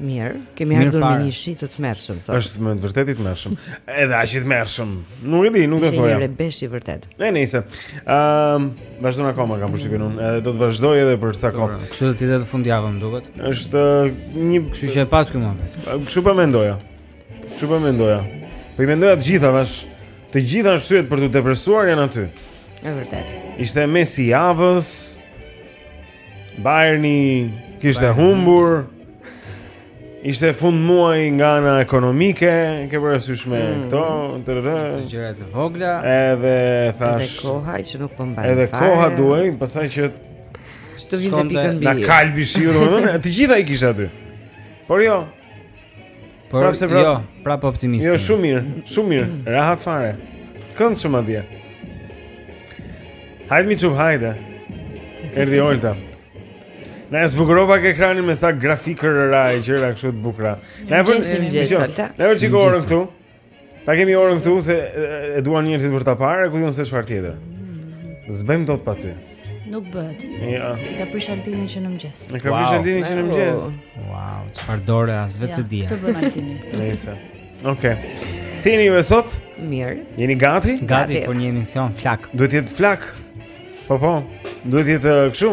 Mirë, kemi ardhur me një shi të tmerrshëm sot. Është me vërtet i tmerrshëm. Edhe aq i tmerrshëm. Nuk e di, nuk e thoja. Është një rebesh i vërtet. Ne nice. Ehm, um, vazhdon akoma kam përshtypjen unë. Edhe do të vazhdojë edhe për sa kohë. Kështu do të jetë fundjavën, duket. Është një, kështu që e pas këtu më. Kështu po mendoja. Kështu po mendoja. Po i mendoja të gjitha tash. Të gjitha arsyet për t'u depresuar janë aty. Është vërtet. Ishte mesi javës. Bajerni kishte humbur Ishte fund muaji nga ana ekonomike, ke parasysh me mm. këto, të rrë. Gjëra të vogla. Edhe thash. Edhe koha që nuk po mban. Edhe fare. koha duhej, pastaj që të vinte pikën mbi i. Na kalbi shiu, të gjitha i kisha aty. Por jo. Por prapë se prapë. Jo, prapë optimist. Jo, shumë mirë, shumë mirë. Rahat fare. Të kënd shumë atje. Hajde mi çum hajde. Erdhi Olta. Na e zbukuro pak ekranin me sa grafikëra e gjëra kështu të bukura. Na e vënë gjithë. Na e vër orën këtu. Ta kemi orën këtu se e duan njerëzit për ta parë, ku di unë se çfarë tjetër. S'bëjmë dot pa ty. Nuk bëhet. Ja. Ka prish Altinin që në mëngjes. Ne ka prish Altinin që në mëngjes. Wow, çfarë dore as vetë s'e dija. Të bën Altini. Nëse. Okej. Si jeni ju sot? Mirë. Jeni gati? Gati për një emision flak. Duhet të jetë flak. Po po. Duhet të jetë uh, kështu.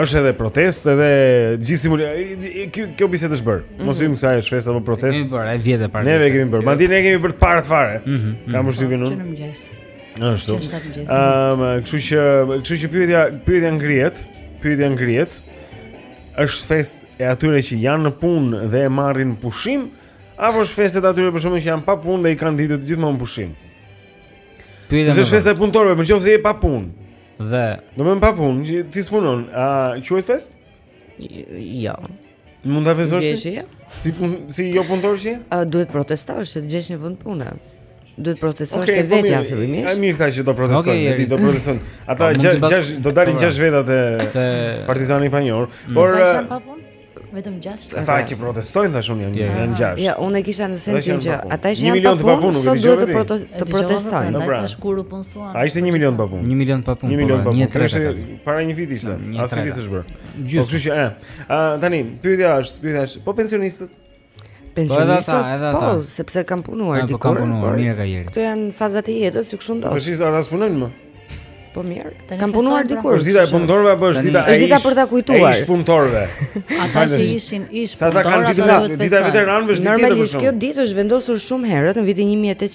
Është edhe protestë edhe gjithë simuli. Kjo kjo bisedë është bërë. Mhm. Mos i themi se është festa apo protestë. Kemi bërë, ai vjetë para. Ne kemi bërë. Madje ne kemi bërë të parët fare. Mhm, mhm. Kam përshtypjen unë. Në mëngjes. Ashtu. Ëm, kështu që, kështu që pyetja, pyetja ngrihet, pyetja ngrihet. Është festë e atyre që janë në punë dhe e marrin pushim, apo është festë e atyre për shkakun që janë pa punë dhe i kanë ditët gjithmonë pushim? Pyetja. Është festë e punëtorëve, nëse je pa punë. Dhe domethënë pa punë, që ti s'punon, a quhet festë? Jo. Mund ta festosh? Gjeshje? Jo. Si pun, si jo punëtor që? A duhet protestosh, të gjesh një vend pune. Duhet protestosh okay, te po vetja fillimisht. Ai mirë këta që do protestojnë, okay, ti do protestosh. Ata po, gjashtë do dalin gjashtë veta te Partizani i Panjohur. Por Vetëm 6. Ata që protestojnë ta zëmë janë janë 6. Jo, unë e kisha në sensin që ata që janë pa punë, sot duhet të protestojnë. Të protestojnë. Ata pra. tash kur u punsuan. Ai ishte 1 milion pa punë. 1 milion pa punë. 1 milion po, pa punë. Kishte para një viti ishte. As një vit s'është bërë. Po kështu që, ë, tani pyetja është, pyetja është, po pensionistët Pensionistët, po, edhe ata, po, sepse kanë punuar dikur. Po kanë punuar, mirë ka Jeri. Këto janë fazat e jetës, si kështu do. Po se s'a ata punojnë më. Po mirë. Kanë punuar pra. dikur. Është dita e punëtorëve apo është dita e Është dita për ta kujtuar. Ish punëtorëve. Ata që ishin ish punëtorë. S'a kanë ditë dita e veteranëve është ditë për shkak. Normalisht kjo ditë është vendosur shumë herët në vitin 1800.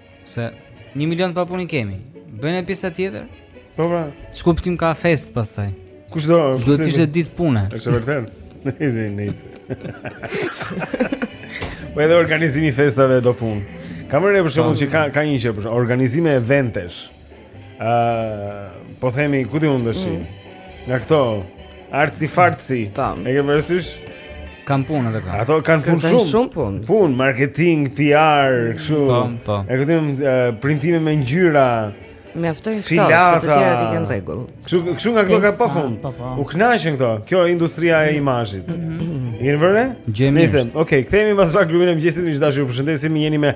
Se një milion pa punë kemi. Bën një pjesa tjetër? Po pra, ç'kuptim ka festë pastaj. Kush do? Do të ishte ditë pune. Është vërtet. Nice, nice. Po edhe organizimi i festave do punë. Kam vënë re për shembull që ka ka një gjë për shembull, organizime eventesh. Ëh, po themi ku ti mund të shi. Mm. Nga këto arci farci. E ke parasysh? Kanë punë edhe këtu. Ato kanë punë shumë. Shumë punë. Punë, marketing, PR, kështu. Po, po. E këtu janë printime me ngjyra. Mjaftojnë këto, të tjerat i kanë rregull. Kështu, kështu nga këto ka pa fund. Po, po. U kënaqën këto. Kjo është industria e imazhit. Mhm. Jeni vënë? Gjemi. Nice. Okej, okay, kthehemi pas pak në klubin e mëngjesit, miq të dashur, ju përshëndesim. Jeni me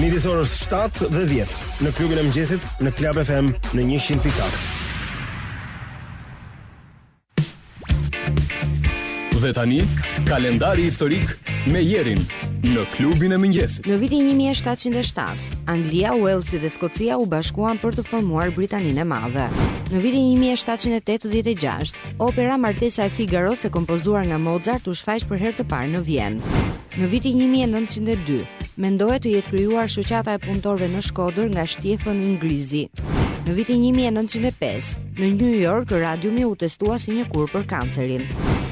Midis orës 7 dhe 10 në klubin e mëngjesit në Club FM në 100.4. Dhe tani, kalendari historik me Jerin në klubin e mëngjesit. Në vitin 1707, Anglia, Uellsi dhe Skocia u bashkuan për të formuar Britaninë e Madhe. Në vitin 1786, opera Martesa e Figaros e kompozuar nga Mozart u shfaq për herë të parë në Vjenë. Në vitin një mijë e nëntëqind e dy, mendohet të jetë krijuar Shoqata e Punëtorëve në Shkodër nga Shtjefën Ingrizi. Në vitin 1905, në New York, radiumi u testua si një kurë për kancerin.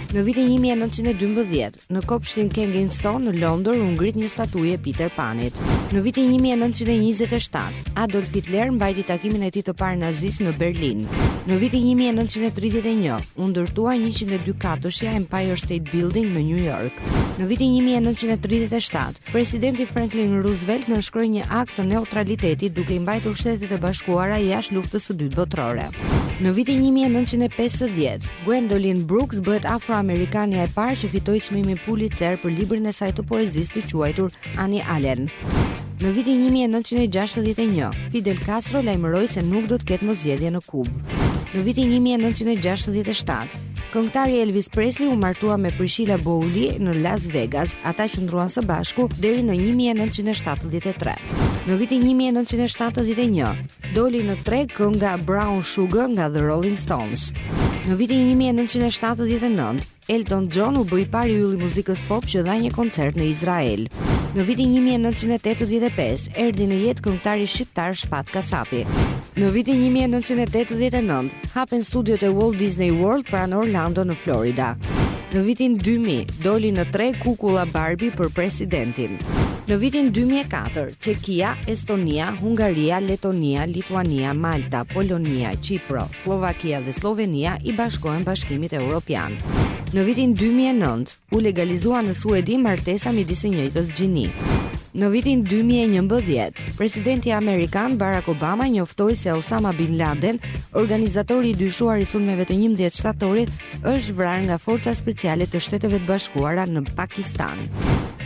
Në vitin 1912, në kopshtin Kenginston në Londër u ngrit një statujë e Peter Panit. Në vitin 1927, Adolf Hitler mbajti takimin e tij të parë nazist në Berlin. Në vitin 1931, u ndërtua 102 katëshja Empire State Building në New York. Në vitin 1937, presidenti Franklin Roosevelt nënshkroi një akt të neutralitetit duke i mbajtur Shtetet e Bashkuara jashtë Luftës së Dytë Botërore. Në vitin 1950, Gwendolyn Brooks bëhet afroamerikanja e parë që fitoi çmimin Pulitzer për librin e saj të poezisë të quajtur Annie Allen. Në vitin 1961, Fidel Castro lajmëroi se nuk do të ketë më zgjedhje në Kubë. Në vitin 1967, Këngëtari Elvis Presley u martua me Priscilla Beaulieu në Las Vegas. Ata qëndruan së bashku deri në 1973. Në vitin 1971 doli në treg kënga Brown Sugar nga The Rolling Stones. Në vitin 1979, Elton John u bë i pari yll i muzikës pop që dha një koncert në Izrael. Në vitin 1985, erdhi në jetë këngëtari shqiptar Shpat Kasapi. Në vitin 1989, hapen studiot e Walt Disney World pranë Orlando në Florida. Në vitin 2000, doli në treg kukulla Barbie për presidentin. Në vitin 2004, Çekia, Estonia, Hungaria, Letonia, Lituania, Malta, Polonia, Qipro, Sllovakia dhe Sllovenia i bashkohen Bashkimit Evropian. Në vitin 2009, U legalizua në Suedi martesa midis së njëjtës gjini. Në vitin 2011, presidenti amerikan Barack Obama njoftoi se Osama bin Laden, organizatori i dyshuar i sulmeve të 11 shtatorit, është vrarë nga forca speciale të Shteteve të Bashkuara në Pakistan.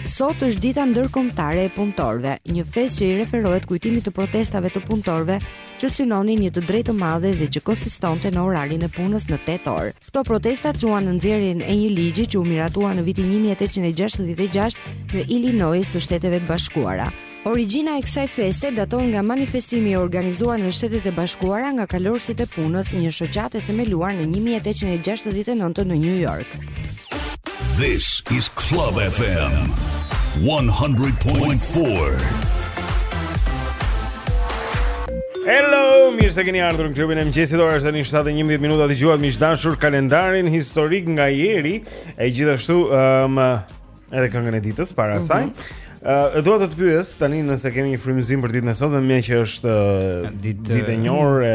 Sot është dita ndërkombëtare e punëtorëve, një festë që i referohet kujtimit të protestave të punëtorëve që synonin një të drejtë të madhe dhe që konsistonte në orarin e punës në 8 orë. Këto protesta çuan në nxjerrjen e një ligji që u miratua në vitin 1866 në Illinois të Shteteve të Bashkuara. Origjina e kësaj feste daton nga manifestimi i organizuar në Shtetet e Bashkuara nga kalorësit e punës, një shoqatë e themeluar në 1869 në New York. This is Club FM 100.4. Hello, mirë se keni ardhur në klubin e mëngjesit. Ora është tani 7:11 minuta. Dëgjuat miq të dashur kalendarin historik nga Jeri e gjithashtu ëm um, edhe këngën e ditës para mhm. saj. Mm -hmm. Uh, dua të të pyes tani nëse kemi një frymëzim për ditën e sotme, meqë është uh, ditë ditë e njohur e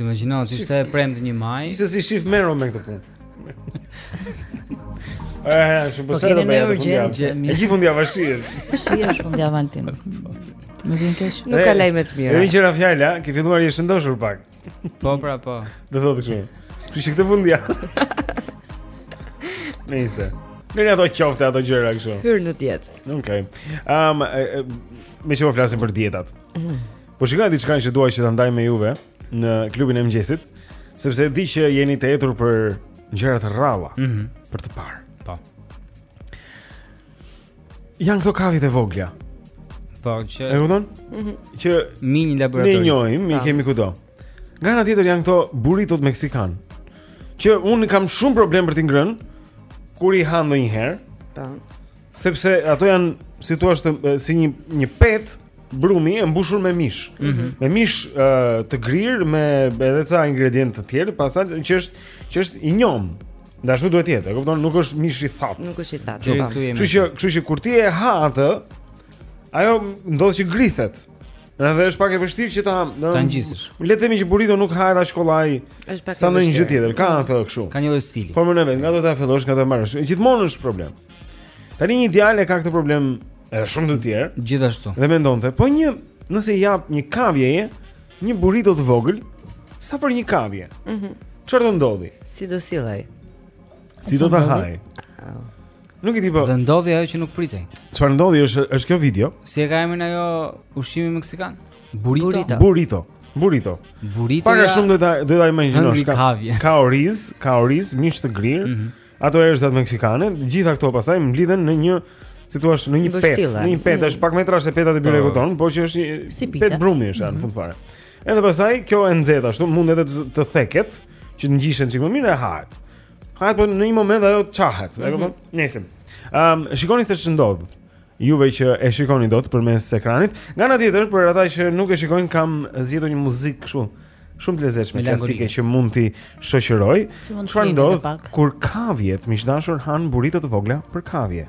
Imagjino ti, ishte e premtë një maj S'e di, shif merru me këtë pun E, shumë përse dhe bëja të fundja E gjithë fundjava shi Shi është fundjava valtim Më vjen keq Nuk ka lajme të mira E vjen qëra fjalla, ke filluar je shëndoshur pak Po, pra, po Dhe thotë kështu Kështu që këtë fundja Nëjse Mirë ato qofte ato gjëra kështu. Hyr në dietë. Okej. Okay. Ëm um, meqë po flasim për dietat? Mm. Po shikoja diçka që dua që ta ndaj me juve në klubin e mëngjesit, sepse di që jeni të etur për gjëra të rralla, mm -hmm. për të parë. Po. Janë këto kaviet e vogla. Po, që E kupton? Mm -hmm. Që minj laboratori. Ne i njohim, i kemi kudo. Nga ana tjetër janë këto burritot meksikane. Që unë kam shumë problem për t'i ngrënë kur i ha ndonjëherë. Po. Sepse ato janë si thua si një një petë brumi e mbushur me mish. Mm -hmm. Me mish uh, të grirë me edhe ca ingredientë të tjerë, pastaj që është që është i njom. Dhe ashtu duhet të jetë, e kupton, nuk është mish i thatë. Nuk është i thatë. Po. Kështu që, kështu që kur ti e ha atë, ajo ndodh që griset. Edhe është pak e vështirë që ta ta ngjisësh. Le të themi që burrito nuk hahet aq kollaj. Është pak e vështirë. Sa në një gjë tjetër, ka atë kështu. Ka një lloj stili. Formën e vet, nga do ta fillosh, nga do ta marrësh. Gjithmonë është problem. Tani një djalë e ka këtë problem edhe shumë të tjerë. Gjithashtu. Dhe mendonte, po një, nëse i jap një kavieje, një burrito të vogël, sa për një kavie? Mhm. Mm Çfarë do ndodhë? Si do sillej? Si do ta hajë? Oh. Nuk e di po. Dhe ndodhi ajo që nuk pritej. Çfarë ndodhi është është kjo video? Si e ka emrin ai ushqimi meksikan? Burrito. Burrito. Burrito. Burrito. Burrito. Para shumë do ta do ta imagjinosh ka kavie. Ka oriz, ka oriz, mish të grirë. Mm -hmm. Ato erëzat meksikane, gjitha këto pasaj mblidhen në një si thua në një pet, në një pet, mm. është pak më trashë se petat e byrekut po. tonë, por që është një si pet brumi është në mm. fund fare. Edhe pastaj kjo e nxehtë ashtu mund edhe të, të theket që të ngjishen çik më mirë e hahet. Hahet po në një moment ajo çahet, e kupton? Mhm. Nisim. Ehm, um, shikoni se ç'ndodh. juve që e shikoni dot përmes ekranit. Nga ana tjetër, për ata që nuk e shikojnë, kam zgjedhur një muzikë kështu shumë të lezetshme klasike që mund t'i shoqërojë. Çfarë ndodh kur kavjet miq dashur hanë burrito të vogla për kavje?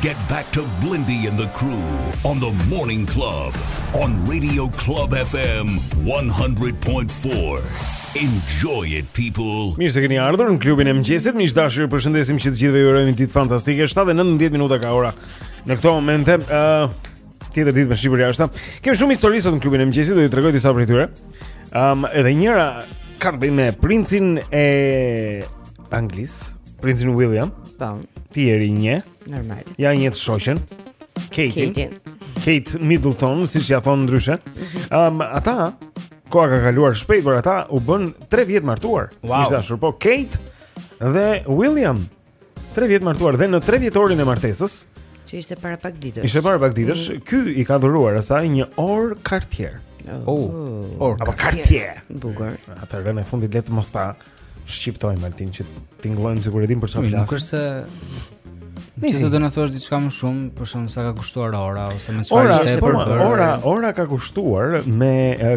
get back to Blindy and the crew on the Morning Club on Radio Club FM 100.4. Enjoy it people. Mirë se keni ardhur në klubin e mëngjesit. Miq të dashur, ju përshëndesim që të gjithëve ju urojmë ditë fantastike. 7:19 minuta ka ora. Në këto momente, ë uh, tjetër ditë me shi për jashtë. Kemë shumë histori sot në klubin e mëngjesit, do ju tregoj disa prej tyre. Ëm um, edhe njëra ka të bëjë me princin e Anglisë, princin William. Po. Ti e njeh. Normal. Ia njeh të shoqen. Kate. Kate. Kate Middleton, siç ia thonë ndryshe. Mhm. Ëm um, ata koha ka kaluar shpejt, por ata u bënë 3 vjet martuar. Wow. Ishte dashur po Kate dhe William. 3 vjet martuar dhe në 3 vjetorin e martesës, që ishte para pak ditësh. Ishte para pak ditësh, mm. ky i ka dhuruar asaj një orë Cartier. Oh, oh. orë apo Cartier. Bukur. Atë r-në e fundit le të mos ta shqiptojmë Altin që të tingëllojmë sikur e dimë për çfarë flasim. Nuk është se Nëse do të na thuash diçka më shumë, për shembull sa ka kushtuar ora ose me çfarë ishte përbërë. Ora, ora ka kushtuar me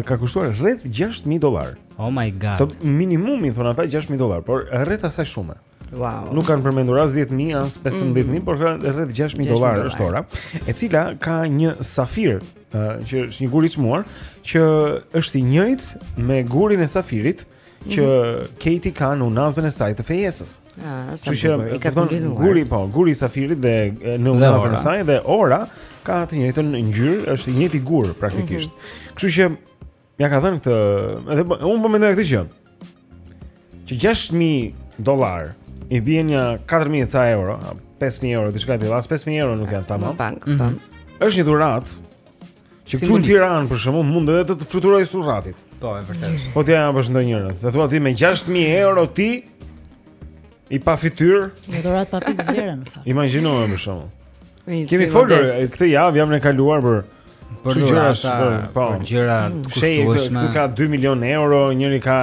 ka kushtuar rreth 6000 dollarë. Oh my god. Të minimumi thonë ata 6000 dollarë, por rreth asaj shume. Wow. Nuk kanë përmendur as 10000 as 15000, mm. por rreth 6000 dollarë është ora, e cila ka një safir, uh, që është një gur i çmuar, që është i njëjtë me gurin e safirit që mhm. Katie ka në unazën e saj të fejesës. Ah, sa bukur. I ka kombinuar. Guri po, guri i safirit dhe në unazën e saj dhe ora ka të njëjtën ngjyrë, është i njëjti gur praktikisht. Mm -hmm. Kështu që Ia ka dhënë këtë, edhe po, unë po mendoj këtë gjë. Që 6000 dollarë i bie nja 4000 ca euro, 5000 euro diçka e tillë, as 5000 euro nuk janë tamam. Në bankë, mm -hmm. Është një dhuratë që këtu në Tiranë për shembull mund edhe të të fluturojë surratit. Po, e vërtetë. Po t'ia bësh ndonjërës. A thua ti me 6000 euro ti i pafytyrë? Një dhuratë pa pikë vlere në fakt. Imagjino më shumë. Kemi folur këtë javë, javën e kaluar për për gjëra për po, gjëra të kushtueshme. Këtu ka 2 milion euro, njëri ka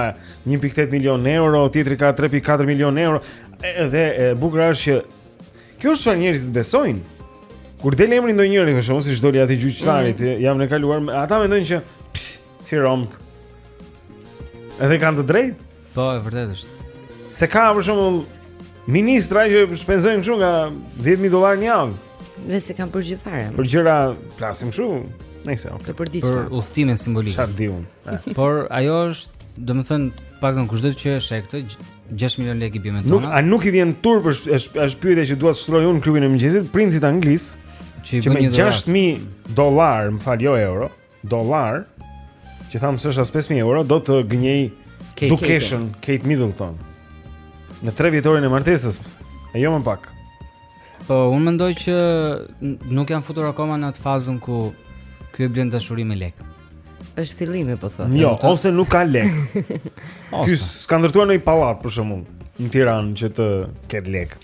1.8 milion euro, tjetri ka 3.4 milion euro. Edhe e bukura është që kjo është çfarë njerëzit besojnë. Kur del emri i ndonjërit, për shembull, siç doli aty gjyqtarit, mm. javën e kaluar, ata mendojnë që ti romk. Edhe kanë të drejtë. Po, e vërtetë është. Se ka për shembull ministra që shpenzojnë kështu nga 10000 dollarë në javë. Dhe s'e kanë për gjë fare. Për gjëra plasim kështu. Nëse, okay. Të përditshme. Për udhëtimin simbolik. Çfarë diun? Eh. Por ajo është, domethënë, paktën kushdo që është e këtë 6 milion lekë i bie me tona. Nuk, a nuk i vjen turp është është pyetja që dua të shtroj unë në klubin e mëngjesit, princit anglez që, që me 6000 dollar, më fal, jo euro. dollar, që thamë se është as 5000 euro, do të gënjejë Dukeshën Kate Middleton. Në tre vjetorin e martesës, e jo më pak. Po, unë mendoj që nuk janë futur akoma në atë fazën ku ky e blen dashurinë me lekë. Është fillimi, po thotë. Jo, ose nuk ka lekë. Ky s'ka ndërtuar ndonjë pallat për shembull në Tiranë që të ketë lekë.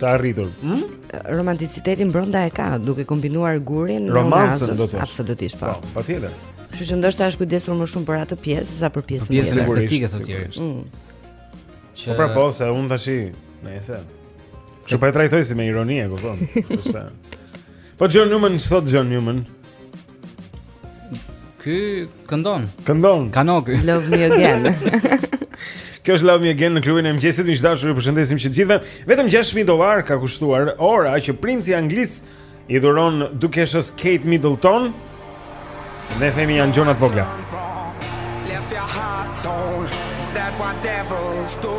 të arritur. Hmm? Romanticitetin brenda e ka, duke kombinuar gurin me romancën, do të thotë. Absolutisht po. Po, patjetër. Kështu që ndoshta është kujdesur më shumë për atë pjesë sesa për pjesën tjetër. Pjesë estetike të tjerë. Mm. Që... Po pra po, se unë tashi, nëse. Ju po e trajtoj si me ironi, e kupton? Sepse Po John Newman, ç'thotë John Newman? Ky këndon. Këndon. Kano ky. Love me again. Kjo është Love Me Again në klubin e mëngjesit, miq të dashur, ju përshëndesim që të gjithëve. Vetëm 6000 dollar ka kushtuar ora që princi i Anglisë i dhuron dukeshës Kate Middleton. Dhe themi janë gjona t'vogla. Left your heart torn, is that what devils do?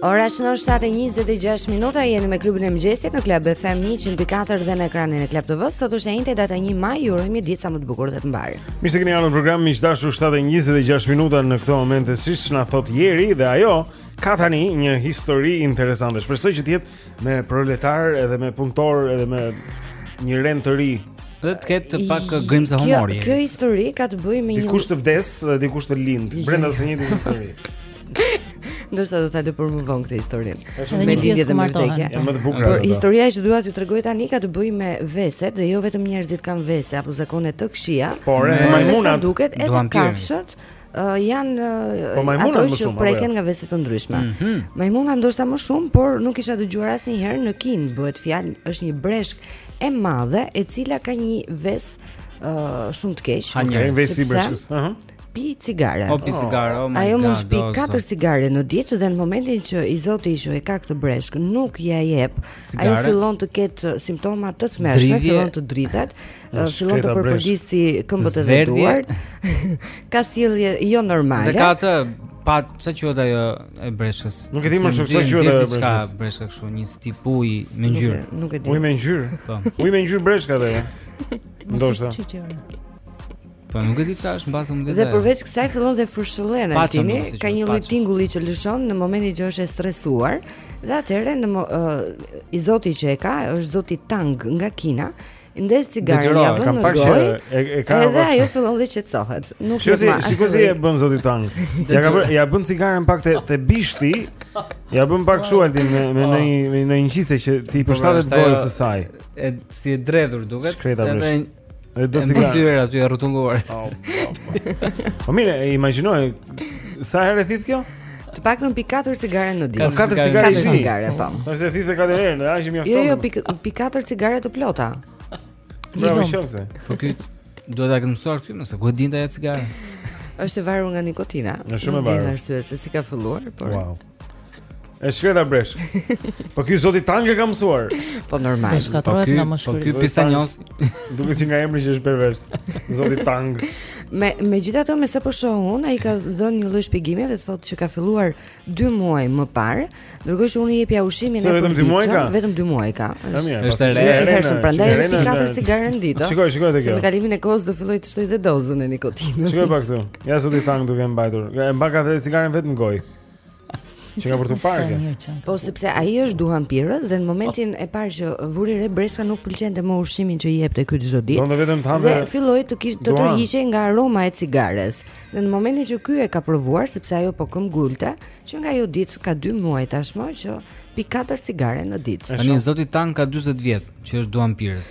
Ora shënon 7:26 minuta jeni me klubin e mëngjesit në Club FM 104 dhe në ekranin e Club TV. Sot është e enjte, data 1 maj, ju urojmë një ditë sa më të bukur dhe të mbarë. Mirë se keni ardhur në program miq të dashur 7:26 minuta në këto momente siç na thotë Jeri dhe ajo ka tani një histori interesante. Shpresoj që të jetë me proletar edhe me punëtor edhe me një rend të ri dhe të ketë pak grimca humori. Kjo, kjo histori ka të bëjë me një dikush që vdes dhe dikush që lind brenda së njëjtës histori. Ndoshta do ta lë për më vonë këtë historinë. Është një pjesë të martohen. Është më e bukur. Por historia që dua t'ju tregoj tani ka të bëjë me veset dhe jo vetëm njerëzit kanë vese apo zakone të këqija. Por me sa duket edhe kafshët Uh, janë uh, ato që shumë, preken nga vese të ndryshme. Mm -hmm. Majmuna ndoshta më shumë, por nuk kisha dëgjuar asnjëherë në Kinë. Bëhet fjalë është një breshkë e madhe e cila ka një ves uh, shumë të keq. Ka një ves i breshkës. Ëh. Uh -huh. Pi cigare. O pi cigare, oh my Ajo mund të pijë 4 cigare në ditë dhe në momentin që i zoti që e ka këtë breshkë, nuk ia jep. Ajo fillon të ketë simptoma të tmerrshme, fillon të dridhet fillon të përpëlisë këmbët e duart. Ka sjellje jo normale. Dhe ka atë pa çka quhet ajo e breshkës. Nuk e di më shumë çka quhet ajo e breshkës. Ka breshka kështu një tip uji me ngjyrë. Nuk e di. Uji me ngjyrë. Po. Uji me ngjyrë breshka atë. Ndoshta. Po nuk e di çfarë është mbase mund të. Dhe përveç kësaj fillon dhe fërshëllen Altini, ka një lloj tingulli që lëshon në momentin që është e stresuar, dhe atëherë ëë uh, i zoti që e ka është zoti Tang nga Kina, I ndez cigaren, ia vë në gojë. E, e ka. Edhe ajo fillon dhe qetësohet. Nuk e di. Shikoje si e bën zoti Tang. Ia ka ia bën cigaren pak te te bishti. Ia bën pak kështu Altin me me një me një ngjitëse që t'i po, përshtatet gojës së saj. E si e dredhur duket. Edhe Edhe do të siguroj aty e rrotulluar. Po mirë, imagjino sa herë thith kjo? Të paktën pikë 4 cigare në ditë. 4 cigare në ditë. Po. Do të thithë katër herë, do aq mjafton. Jo, jo, pi pi 4 cigare të plota. Bravo, shofse. Po ky duhet ta ketë mësuar këtu, se ku e dinte ajo cigare. Është e varur nga nikotina. Është shumë e varur. Në arsye se si ka filluar, por. Wow. E shkreta breshkë. Po ky zoti Tang e ka mësuar. Po normal. Do shkatërrohet po nga mushkëritë. Po ky pistanjosi. Duket që nga emri që është pervers Zoti Tang Me, megjithatë me sa po shoh unë ai ka dhënë një lloj shpjegimi Dhe thotë që ka filluar 2 muaj më parë Ndërkohë që unë i jepja ushqimin e përditshëm Vetëm 2 muaj ka Vetëm 2 muaj ka është e re Është e hershme Prandaj dhe pi katër cigare në ditë Shiko, shiko te kjo Se me kalimin e kohës do fillojë të shtojë dhe dozën e nikotinës Shiko pak këtu Ja Zoti Tang duke mbajtur E mbaka dhe cigaren vetë në gojë Që nga për të parke Po sepse ai është duhanpirës Dhe në momentin e parë që vuri re Breshka nuk pëlqente më ushqimin që i jepte ky çdo ditë Donte vetëm të hante Dhe filloi të, kish, të tërhiqej nga aroma e cigares Dhe në momentin që ky e ka provuar Sepse ajo po këmbëngulte Që nga ajo ditë ka 2 muaj tashmë Që pi 4 cigare në ditë Tani zoti Tang ka 40 vjet Që është duhanpirës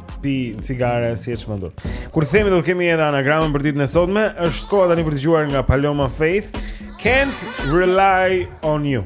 pi cigare si i çmendur. Kur themi do të kemi edhe anagramën për ditën e sotme, është koha tani për të dëgjuar nga Paloma Faith, Can't Rely on You.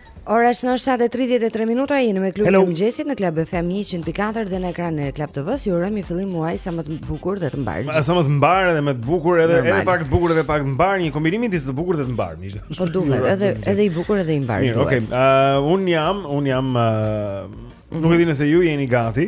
Ora është në 7:33 minuta jemi me klubin e mëngjesit në Club FM 104 dhe në ekranin e Club TV-s. Ju urojmë fillim muaji sa më të bukur dhe të mbarë. Më sa më të mbarë edhe më të bukur edhe Normal. edhe pak të bukur edhe pak të mbarë, një kombinim disi të bukur dhe të mbarë, mish. Po duhet, edhe edhe i bukur edhe i mbarë. Mirë, okay. Uh, unë jam, unë jam uh, nuk e di nëse ju jeni gati.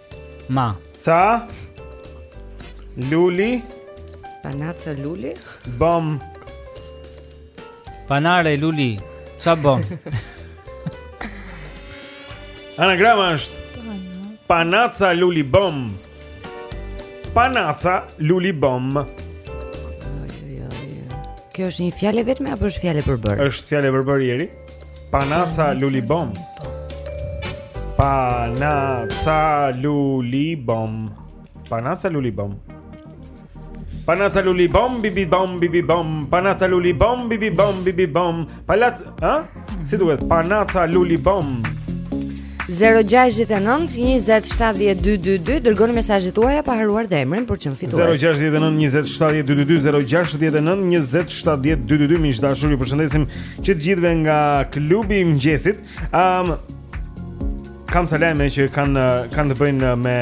Na. Ca. Luli. Panaca luli. Bom. Panare luli. Ca bom. Anagrama është Panaca luli bom. Panaca luli bom. Kjo është një fjalë vetëm apo është fjalë e përbërë? Është fjalë e përbërë Jeri. Panaca luli bom. Panaca luli bom. Panaca luli bom. Panaca luli bom bibi bom bibi bom. Panaca luli bom bibi bom bibi bom. Pallat, ha? Si duhet? Panaca luli bom. 0-6-19-27-12-2 Dërgoni mesazhet tuaja pa harruar dhe emrin për çmim fitues 0-6-19-27-12-2 0-6-19-27-12-2 Miq të dashur ju përshëndesim Që të gjithëve nga klubi i mëngjesit. Ëm um, kam ca lajme që kanë kanë të bëjnë me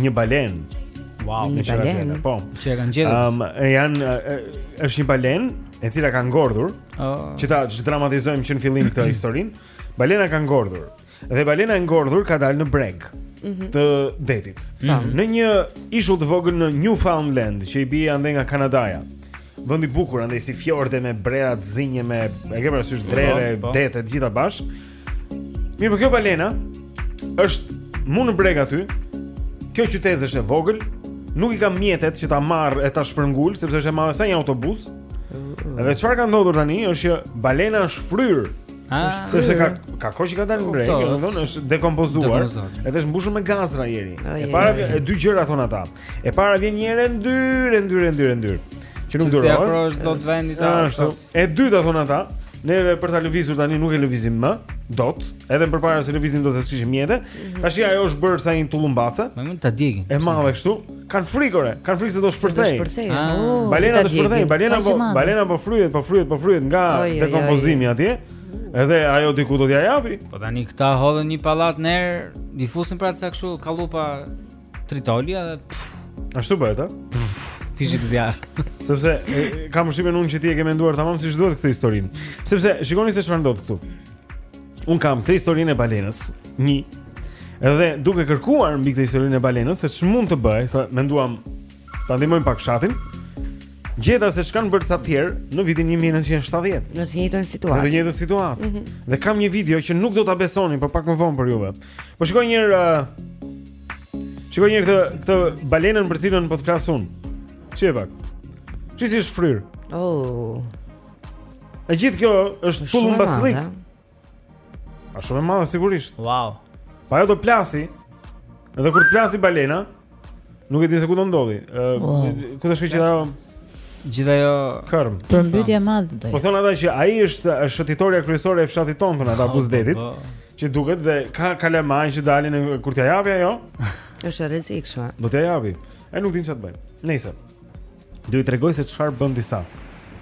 një balenë. Wow, një balenë. Po, që e kanë gjetur. Ëm um, janë është një balenë e cila ka ngordhur. Oh. Që ta dramatizojmë që në fillim këtë historinë. Balena ka ngordhur. Dhe balena e ngordhur ka dalë në breg mhm. të detit. Mhm. Në një ishull të vogël në Newfoundland, që i bie andej nga Kanadaja. Vend i bukur andej si fjorde me breg të zinj me e ke parasysh po, dreve, po. detet të gjitha bashkë. Mirë, po kjo balena është mu në breg aty. Kjo qytezë është e vogël, nuk i ka mjetet që ta marrë e ta shpërngulë sepse është e madhe sa një autobus. Edhe çfarë ka ndodhur tani është që balena është fryrë Ah. Është sepse ka ka kohë që ka dalë në breg, domethënë është dekompozuar. Edhe është mbushur me gazra Jeri. E para e dy gjëra thonë ata. E para vjen një erë e ndyrë, e ndyrë, e ndyrë, e ndyrë. Që nuk duron. S'i afrohesh dot vendit a. Ashtu. E dyta thonë ata, neve për ta lëvizur tani nuk e lëvizim më dot, edhe përpara s'e lëviznim dot se s'kishim mjete. Mhm. Tashi ajo është bërë sa një tullumbace. Po mund ta djegin. E madhe kështu. Kanë frikë ore, kanë frikë se do shpërthejë. Ah. Oh, balena do shpërthejë, balena po, balena po fryhet, po fryhet, po fryhet nga dekompozimi atje. Edhe ajo diku do t'ia japi. Po tani këta hodhën një pallat në erë, t'i fusin pra ca kështu kallupa tritoli edhe. Ashtu bëhet, a? Fishekzjarr. Sepse e, kam dyshimin unë që ti e ke menduar tamam siç duhet këtë historinë. Sepse shikoni se çfarë ndodh këtu. Un kam këtë historinë e balenës, një. Edhe duke kërkuar mbi këtë historinë e balenës se ç'mund të bëj, thonë, menduam ta ndihmojmë pak fshatin. Gjeta se ç'kan bërë ca të tjerë në vitin 1970. Në të njëjtën situatë. Në të njëjtën situatë. Mhm. Dhe kam një video që nuk do ta besoni, por pak më vonë për juve. Po shikoje një herë uh, Shikoje një herë këtë këtë balenën për cilën po të flas unë. Shihe pak. Shih si është fryrë. Oh. E gjithë kjo është pullë në baslik A shumë e madhe sigurisht Wow Po ajo do plasi Edhe kur të plasi balena Nuk e di se ku do ndodhi Ku do shkojë gjithë ajo kërmë Përmbytje e madhe do jetë Po thonë ata që ajo është shëtitorja kryesore e fshatit tonë Thonë ata buzë detit po, po. Që duket dhe ka kalamaj që dalin Kur t'ia japi ajo është e rrezikshme. Do t'ia japi. E nuk dinë çfarë të bëjnë. Nëse Do ju tregoj se çfarë bënë disa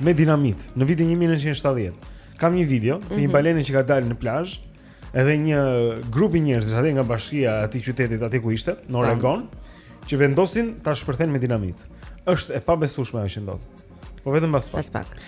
me dinamit në vitin 1970. Kam një video të një mhm. balene që ka dalë në plazh, edhe një grup njerëzish aty nga bashkia e atij qytetit aty ku ishte, në Oregon, që vendosin ta shpërthejnë me dinamit. Është e pabesueshme ajo që ndodh. Po vetëm pas pak. Pas pak.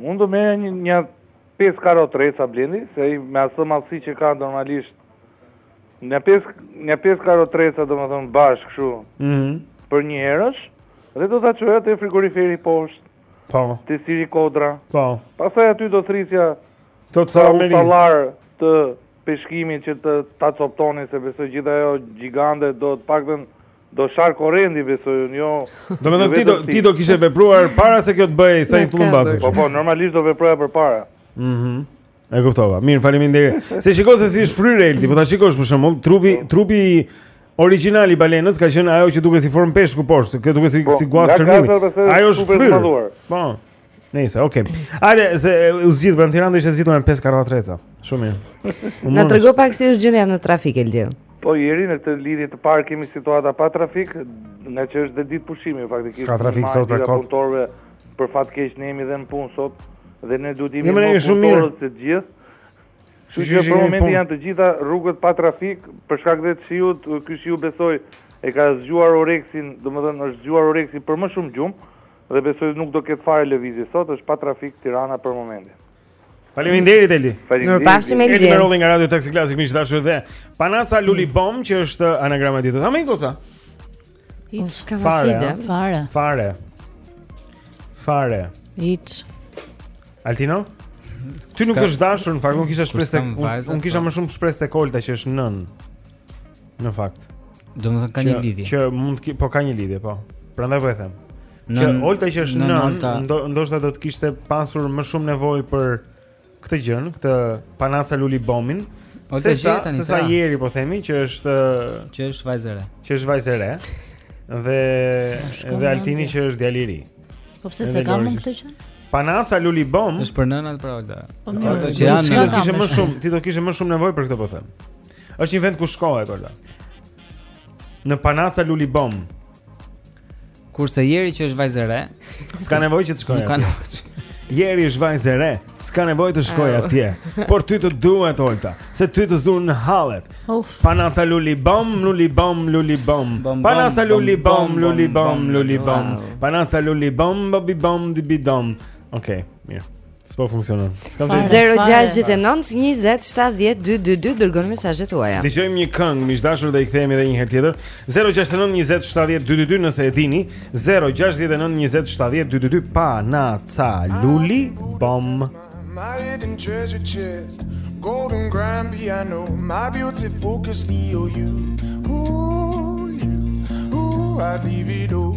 Unë do merja nja, nja 5 karroatreca Blendi, se me atë masë që ka normalisht, nja 5, nja 5 karroatreca domethënë bashkë kështu, mm -hmm. përnjëherësh, dhe do ta çoja te frigoriferi poshtë, pa. Po. te Siri Kodra, pa. Po. pastaj aty do thërrisja të të të të të peshkimit që të ta coptonin se besoj gjithë ajo gjigante do të paktën Do sharë korenti, besoj unë, jo... Domethënë, jo ti do kishe vepruar para se kjo të bëhej sa një tullumbace. Po, po, normalisht do veproja përpara. Mhm. E kuptova. Mirë, faleminderit. Se shiko se si është fryrë Eldi, po ta shikosh për shembull, trupi po. trupi origjinal i balenës ka qenë ajo që duket si formë peshku poshtë, kjo duket si po, si guaskë kërmilli. Ajo është fryrë. Po. Nice, okay. Hajde, se u zgjidh për Tiranë ishte zgjidhur me 5 karroatreca. Shumë mirë. Na trego pak si është gjendja në trafik Eldi. Po deri në këtë lidhje të parë kemi situata pa trafik, nga që është dhe ditë pushimi faktikisht. Ka trafik sot për kot. Punëtorëve për fat keq ne jemi dhe në punë sot dhe ne duhet të jemi më punëtorët nga të gjithë. Kështu që për momentin janë të gjitha rrugët pa trafik për shkak të shiut, ky shiu besoj e ka zgjuar oreksin, domethënë është zgjuar oreksin për më shumë gjumë Dhe besoj nuk do ketë fare lëvizje sot, është pa trafik Tirana për momentin. Faleminderit Eldi. Mirupafshim Eldi. Eldi Merolli nga Radio Taksi Klasik miq të dashur dhe Panaca Luli mm. Bom që është anagrama e ditës. Amin kosa. Një çikë e vështirë, fare. Fare. Fare. Hiç. Altino? Ty nuk është dashur, në fakt, unë kisha shpresë, unë kisha më shumë shpresë tek Olta që është nënë. Në fakt. Domethënë ka një lidhje. Që mund të po ka një lidhje, po. Prandaj po e them. Që Olta që është nënë, ndoshta do të kishte pasur më shumë nevojë për këtë gjë, këtë panaca luli bombin. Se sa se sa Jeri po themi që është që është vajzë e re. Që është vajzë re. Dhe dhe Altini që është djalë i ri. Po pse s'e kam unë këtë gjë? Panaca luli bomb. Është për nënat pra Olta. Po mirë, ti do kishe më shumë, ti do kishe më shumë nevojë për këtë po them. Është një vend ku shkohet Olta. Në Panaca Luli Bom. Kurse Jeri që është vajzë e re, s'ka nevojë që të shkojë. Ka nevojë. Jeri është vajzë e re, s'ka nevojë të shkojë ah. atje. Por ty të duhet Olta, se ty të zunë hallet. Panaca Luli Bom, Luli Bom, Luli Bom. Panaca Luli Bom, Luli Bom, Luli Bom. Panaca Luli Bom, Bobby Bom, Dibi Dom. Okej, mirë. S'po funksionon. S'kam të jetë. 0-6-9-20-7-10-2-2-2 Dërgoni mesazhet tuaja Dëgjojmë një këngë, miq të dashur dhe i kthehemi edhe një herë tjetër 0-6-9-20-7-10-2-2-2 Nëse e dini 0-6-9-20-7-10-2-2-2 Pa na ca luli bom My hidden treasure chest Golden grand piano My beauty focus me on you Ooh, you Ooh, I'd leave it all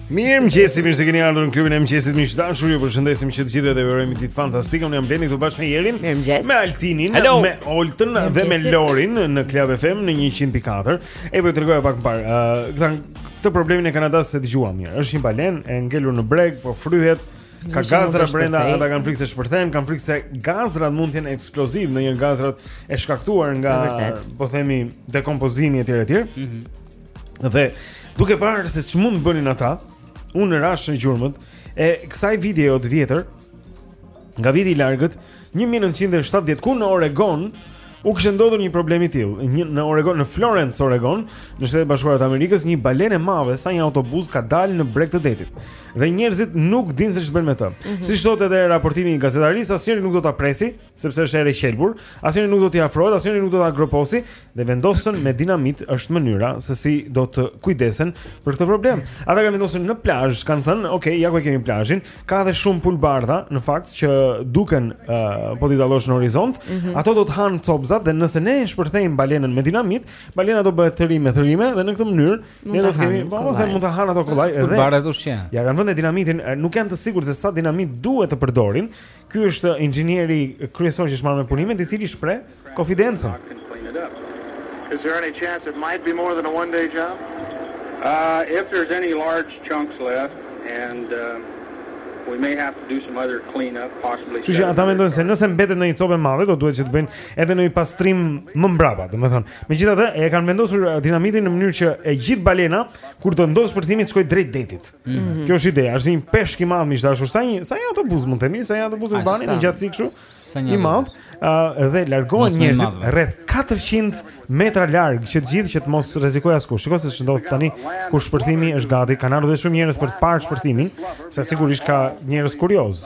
Mirë mëgjesi, mirë se keni ardhur në klubin e mëgjesit Miq të dashur, ju përshëndesim që të gjithë dhe ju urojmë ditë fantastike Unë jam Blendi këtu bashkë me Jerin Mirë mëgjes Me Altinin, Hello. me Oltën dhe me Lorin në Club FM në 100.4 Epo po ju tregoja pak më parë uh, këta, Këtë problemin e Kanadas se dëgjuat mirë është një balenë e ngelur në breg, po fryhet Ka gazra brenda, ata kanë frikë se shpërthen, kanë frikë se gazrat mund të jenë eksploziv ndonjë, gazrat e shkaktuar nga, po themi, dekompozimi etj etj. Mhm. Dhe duke parë se ç'mund bënin ata, unë rashë në gjurmët e kësaj videos së vjetër nga viti i largët 1970 ku në Oregon u kishte ndodhur një problem i tillë. Një në Oregon, në Florence, Oregon, në Shtetet e Bashkuara të Amerikës, një balenë e madhe sa një autobus ka dalë në breg të detit. Dhe njerëzit nuk dinë se ç'të bëjnë me të. Mm -hmm. Siç thotë edhe raportimi i gazetarit, asnjëri nuk do ta presi, sepse është erë e qelbur, asnjëri nuk do t'i afrohet, asnjëri nuk do ta groposi dhe vendosën me dinamit është mënyra se si do të kujdesen për këtë problem. Ata kanë vendosur në plazh, kanë thënë, "Ok, ja ku e kemi plazhin, ka edhe shumë pulëbardha në fakt që duken uh, po t'i dallosh në horizont, mm -hmm. ato do të hanë copzat dhe nëse ne e shpërthejmë balenën me dinamit, balena do bëhet thërrime, thërrime dhe në këtë mënyrë ne do të kemi, po ose mund ta hanë ato kollaj edhe. Pulëbardhat ushqehen. Ia kanë vënë dinamitin, nuk janë të sigurt se sa dinamit duhet të përdorin, Ky është inxhinieri kryesor që është marrë me punimet, i cili shpreh konfidencën. Is there any chance it might be more than a one day job? Uh, if there's any large chunks left and uh, we may have to do some other clean up possibly. Ata mendojnë se nëse mbetet ndonjë copë e madhe do duhet që të bëjnë edhe ndonjë pastrim më mbrapa, domethënë. Megjithatë, e kanë vendosur uh, dinamitin në mënyrë që e gjithë balena kur të ndodhë shpërthimi të shkojë drejt detit. Mm -hmm. Kjo është ideja, është një peshk i madh miq të dashur. Sa një, sa një autobus mund të themi, sa një autobus urbani në gjatësi kështu. I madh, uh, dhe largohen njerëzit rreth 400 metra larg që të gjithë që të mos rrezikojë askush. Shiko se ç'ndodh tani kur shpërthimi është gati. Kanë ardhur shumë njerëz për të parë shpërthimin, se sigurisht ka njerëz kuriozë.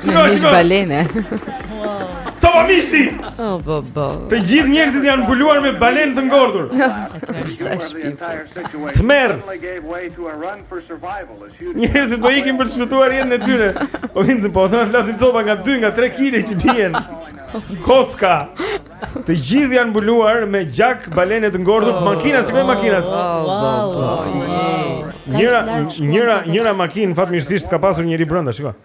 Shiko, shiko. Mish balene. Sa po mishi? Oh, po, po. Të gjithë njerëzit janë mbuluar me balenë të ngordhur. Tmerr. Njerëzit po ikin për të shpëtuar jetën e tyre. Po vijnë copa, po flasim copa nga 2 nga 3 kg që bien. Koska. Të gjithë janë mbuluar me gjak balenë të ngordhur, oh. makina, shikoji makinat. Oh, njëra, njëra, njëra makinë fatmirësisht s'ka pasur njeri brenda, shiko.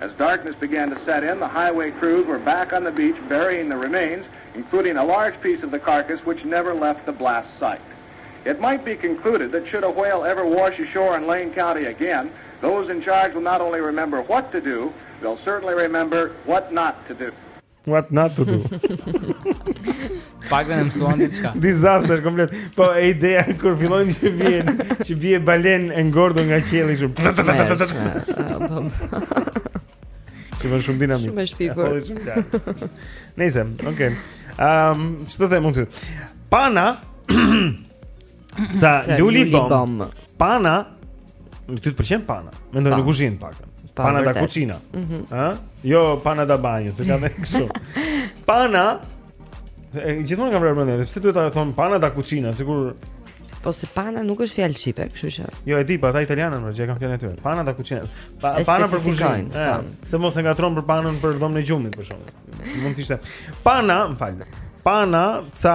As darkness began to set in, the highway crews were back on the beach burying the remains, including a large piece of the carcass which never left the blast site. It might be concluded that should a whale ever wash ashore in Lane County again, those in charge will not only remember what to do, they'll certainly remember what not to do. What not to do. Të paktën mësuan diçka. Disaster komplet. Po ideja kur fillon që vjen, që bie balenë e ngordhur nga qielli kështu. Që vënë shumë dinamit. Shumë e shpifur. Nëse, okay. Ehm, um, ç'të them unë? Pana Ca luli bom. Pana. Ty të pëlqen pana. Mendoj në kuzhinë pak. Pana da kuçina. Mhm. Ë? Jo pana da banjo, se kam kështu. Pana. E gjithmonë kam vrarë mendjen, pse duhet ta thonë pana da kuçina, sikur Po se pana nuk është fjalë shqipe, kështu që. Jo, e di, po ata italianët meqë kanë fjalën e tyre. Pana da kuçina. Pa, pana për kuzhinë. Po. Se mos e ngatërron me panën për dhomën e gjumit për shkak. Mund të ishte. Pana, më fal. Pana ca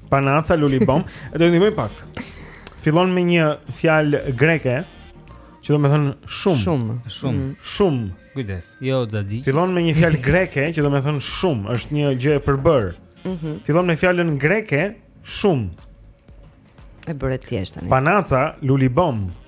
Panaca luli bom. E do të ndihmoj pak. Fillon me një fjalë greke që domethënë shumë. Shumë, shumë. Mm. Shumë. Kujdes. Jo xhaxhi. Fillon me një fjalë greke që domethënë shumë, është një gjë e përbërë. Mhm. Mm Fillon me fjalën greke shumë. E bëre të thjeshtë tani. Panaca luli bom.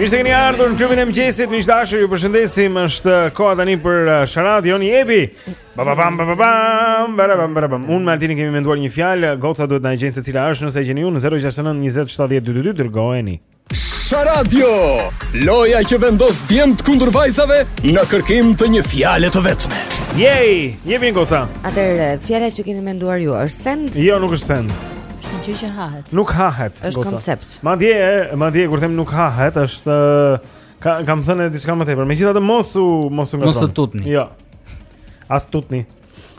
Mirë se keni ardhur në klubin e mëngjesit, miq të dashur, ju përshëndesim. Është koha tani për uh, Sharadion, jepi. Ba ba bam ba ba bam, ba bam ba bam. Unë me Altinin kemi menduar një fjalë, goca duhet ta gjejnë se cila është, nëse e gjeni ju në 069 20 70 222 dërgojeni. Sharadio, loja që vendos djemt kundër vajzave në kërkim të një fjale të vetme. Yay! Jepi goca. Atëherë, fjala që keni menduar ju është send? Jo, nuk është send. Është gjë që hahet. Nuk hahet. Është koncept. Madje, madje kur them nuk hahet, është ka, kam thënë diçka më tepër. Megjithatë mos u mos u ngatërroni. Mos tutni. Jo. As tutni.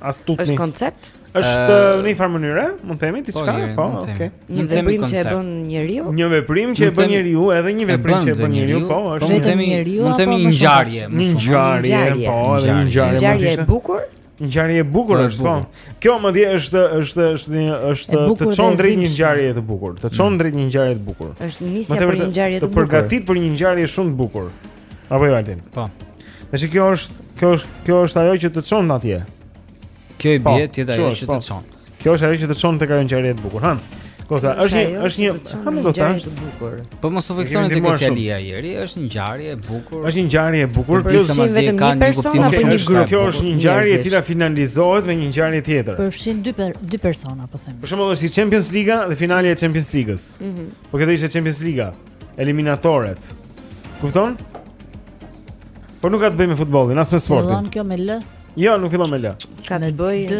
As tutni. Është koncept? Është uh, në një farë mënyre, mund të themi po, diçka, po, okay. Një veprim që e bën njeriu? Një veprim që e bën njeriu, edhe një veprim që e bën njeriu, po, po është vetëm njeriu. Mund të themi një ngjarje, një ngjarje, po, një ngjarje. Një ngjarje e bukur? Ngjarje e bukur po, është, po. Kjo madje është është është një është të çon drejt një ngjarje të bukur, të çon mm. drejt një ngjarje të bukur. Është nisja për një ngjarje të bukur. Të përgatit për një ngjarje shumë të bukur. Apo jo Altin? Po. Dhe kjo është, kjo është, kjo është ajo që të çon atje. Kjo i po, bie ti ajo që të po. çon. Kjo është ajo që të çon tek ajo ngjarje e bukur, ha. Goca, është një është një ha më goca. Po mos u fiksoni tek kjo fjalia Jeri, është një ngjarje e bukur. Është një ngjarje e bukur, kjo është vetëm një person apo një grup. Kjo është një ngjarje e cila finalizohet me një ngjarje tjetër. Përfshin dy dy persona, po them. Për shembull, është si Champions League dhe finalja e Champions League-s. Mhm. Po kjo të ishte Champions League, eliminatoret. Kupton? Po nuk ka të bëjë me futbollin, as me sportin. Fillon kjo me L? Jo, nuk fillon me L. Ka të bëjë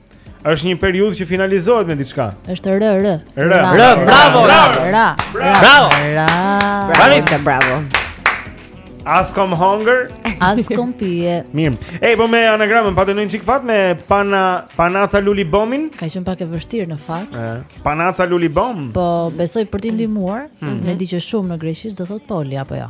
Është një periudhë që finalizohet me diçka. Është r r. R r. Bravo. Bravo. Bravo. Bravo. Bravo. As kom hongër, as kom pi. Mirë. Ej, po me anagramën patën një çik fat me pana panaca luli bomin. Ka qenë pak e vështirë në fakt. E, panaca luli bom. Po besoj për t'i ndihmuar, mm -hmm. me dit që shumë në greqisht do thot poli apo jo. Ja.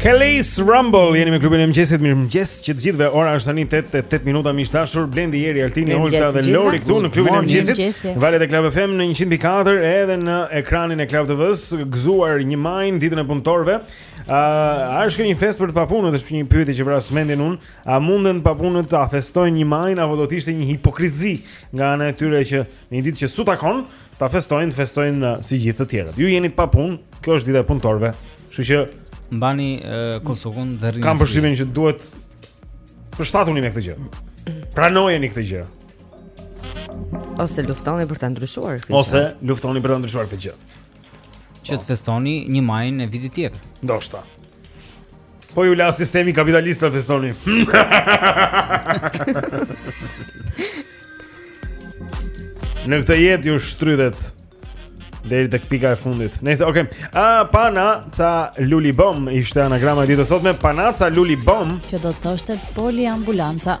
Kelly's Rumble jeni me klubin e mëngjesit, mirëmëngjes që të gjithëve. Ora është tani 8:08 minuta miq të dashur Blendi Jeri Altini Olta dhe Lori këtu në klubin e mëngjesit. Valët e Club FM në 104 edhe në ekranin e Club TV-s, gëzuar një majin ditën e punëtorëve. A uh, është një festë për të papunët, është një pyetje që vras mendin unë, a munden të papunët ta festojnë një majin apo do të ishte një hipokrizi nga ana e tyre që në një ditë që s'u takon, ta festojnë, të festojnë uh, si gjithë të tjerët. Ju jeni të papunë, kjo është dita e punëtorëve. Kështu që mbani uh, kostukun dhe rrini. Kam përshtypjen që duhet të përshtateni me këtë gjë. Pranojeni këtë gjë. Ose luftoni për ta ndryshuar këtë gjë. Ose luftoni për ta ndryshuar këtë gjë. që të festoni një majin e vitit tjetër. Ndoshta. Po ju la sistemi kapitalist ta festoni. Në këtë jetë ju shtrydhet deri tek pika e fundit. Nëse, okay. Ah, panaca luli bom ishte anagrama e ditës sotme panaca luli bom. Që do të thoshte poliambulanca.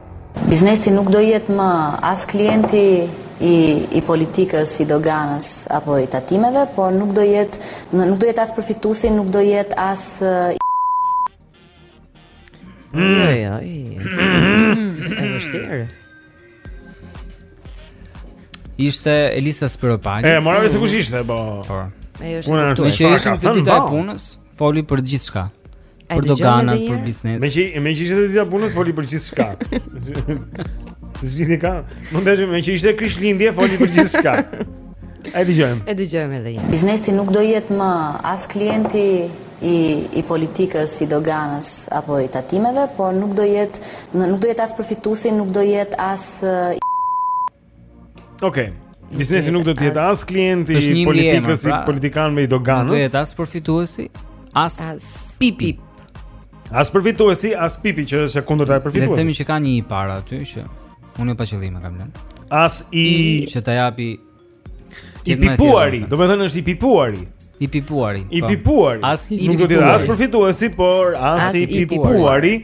Biznesi nuk do jetë më as klienti i i politikës, i doganës apo i tatimeve, por nuk do jetë nuk do jetë as përfituesi, nuk do jetë as i... Mm. Ai, ai. Është vështirë. Ishte Elisa Spiropali. E morave se kush ishte, po. Po. Ai është. Unë nuk e di. Ishte dita e punës, foli për gjithçka. për doganat, për biznes. Me që me që ishte dita punës foli për gjithçka. Të zgjidhni ka. Mund të themi që ishte Krishtlindje foli për gjithçka. E dëgjojmë. E dëgjojmë edhe një. Biznesi nuk do jetë më as klienti i i politikës, i doganës apo i tatimeve, por nuk do jetë nuk do jetë as përfituesi, nuk do jetë as Okej. Biznesi nuk do të jetë as klienti i politikës, i politikanëve i doganës. Nuk do jetë as përfituesi, as, as pipi. As përfituesi, as pipi që është kundërta e përfituesit. Le të themi që ka një i para aty që unë pa qëllim e kam lënë. As i që ta japi i pipuari, domethënë është i pipuari. I pipuari. I po. pipuari. As i nuk do të as përfituesi, por as i pipuari.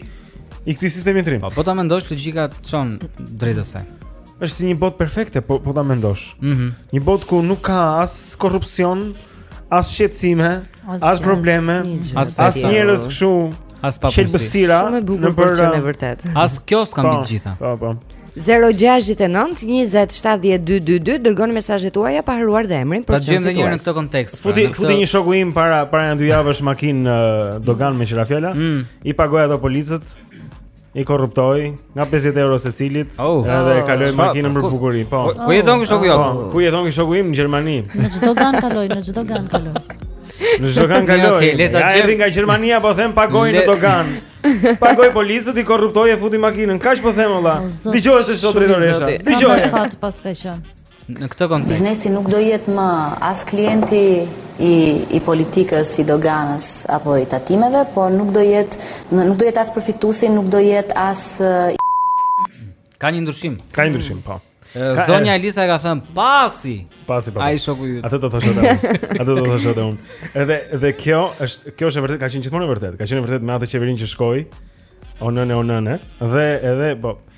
I këtij sistemi të ri. Po po ta mendosh logjika çon drejt asaj. Është si një botë perfekte, po po ta mendosh. Mhm. Mm një botë ku nuk ka as korrupsion, as shqetësime, as, as probleme, as, as njerëz kështu As qelbësira, shumë e bukur për të qenë e vërtet. As kjo s'ka mbi po, të gjitha. Po, po. 069 20 70 222 dërgoni mesazhet tuaja pa harruar dhe emrin për çfarë. Ta gjejmë njërin në këtë kontekst. Pra, futi futi një shoku im para para nja dy javësh makinë dogan me qera fjala. Mm. I pagoi ato policët. i korruptoi nga 50 euro secilit oh, edhe e kaloi oh, makinën për bukuri. Po. Oh, ku jeton ky shoku jot? Po, ku jeton ky shoku im në Gjermani? Në ç'dogan kaloi, në ç'dogan kaloi. Në ç'dogan kaloi. Okej, le ta gjejmë. Ai nga Gjermania po them pagoi në dogan. Pagoi policët i korruptoi e futi makinën. Kaq po them valla? Dëgjo se ç'thotë drejtoresha. Dëgjo. Fat paska qen. Në këtë kontekst, biznesi nuk do jetë më as klienti i i politikës, i doganës apo i tatimeve, por nuk do jetë nuk do jetë as përfituesi, nuk do jetë as Ka një ndryshim. Ka një ndryshim, po. Zonja Elisa e ka thënë pasi. Pasi po. Ai shoku yt. Atë do të thoshë atë. Atë do të thoshë atë. Edhe dhe kjo është kjo është e vërtetë, ka qenë gjithmonë e vërtetë. Ka qenë e vërtetë me atë qeverinë që shkoi. O nënë, o nënë. Dhe edhe po.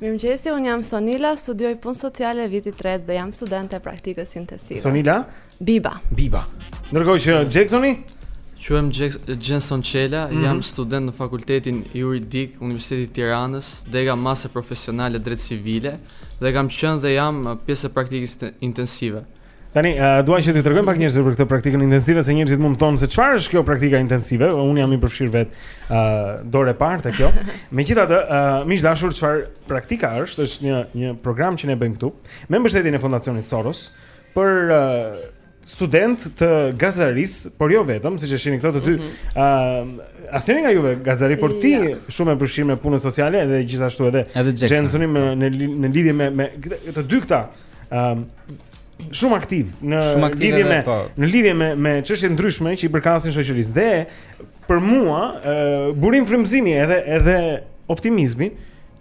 Mirëmëngjesi, unë jam Sonila, studioj punë sociale viti i tretë dhe jam studente e praktikës intensive. Sonila? Biba. Biba. Ndërkohë që Xhensoni? Quhem Xhenson Çela, jam student në fakultetin juridik Universitetit të Tiranës dega master profesional e drejtë civile dhe kam qenë dhe jam pjesë e praktikës intensive. Tani, uh, dua që t'ju tregojmë pak njerëzve për këtë praktikën intensive se njerëzit mund të thonë se çfarë është kjo praktika intensive. Unë jam i përfshirë vet uh, dorë e parë te kjo. Megjithatë, uh, miq të dashur, çfarë praktika është? Është një një program që ne bëjmë këtu me mbështetjen e Fondacionit Soros për uh, studentë të gazetarisë, por jo vetëm, siç e shihni këto të dy. Ëm, mm -hmm. uh, asnjë nga juve gazetari, por ti ja. shumë e përfshirë me punën sociale dhe gjithashtu edhe Jensoni në, në lidhje me me të dy këta Ëm shumë aktiv në shumë aktiv lidhje me po. në lidhje me me çështje të ndryshme që i përkasin shoqërisë dhe për mua uh, burim frymëzimi edhe edhe optimizmi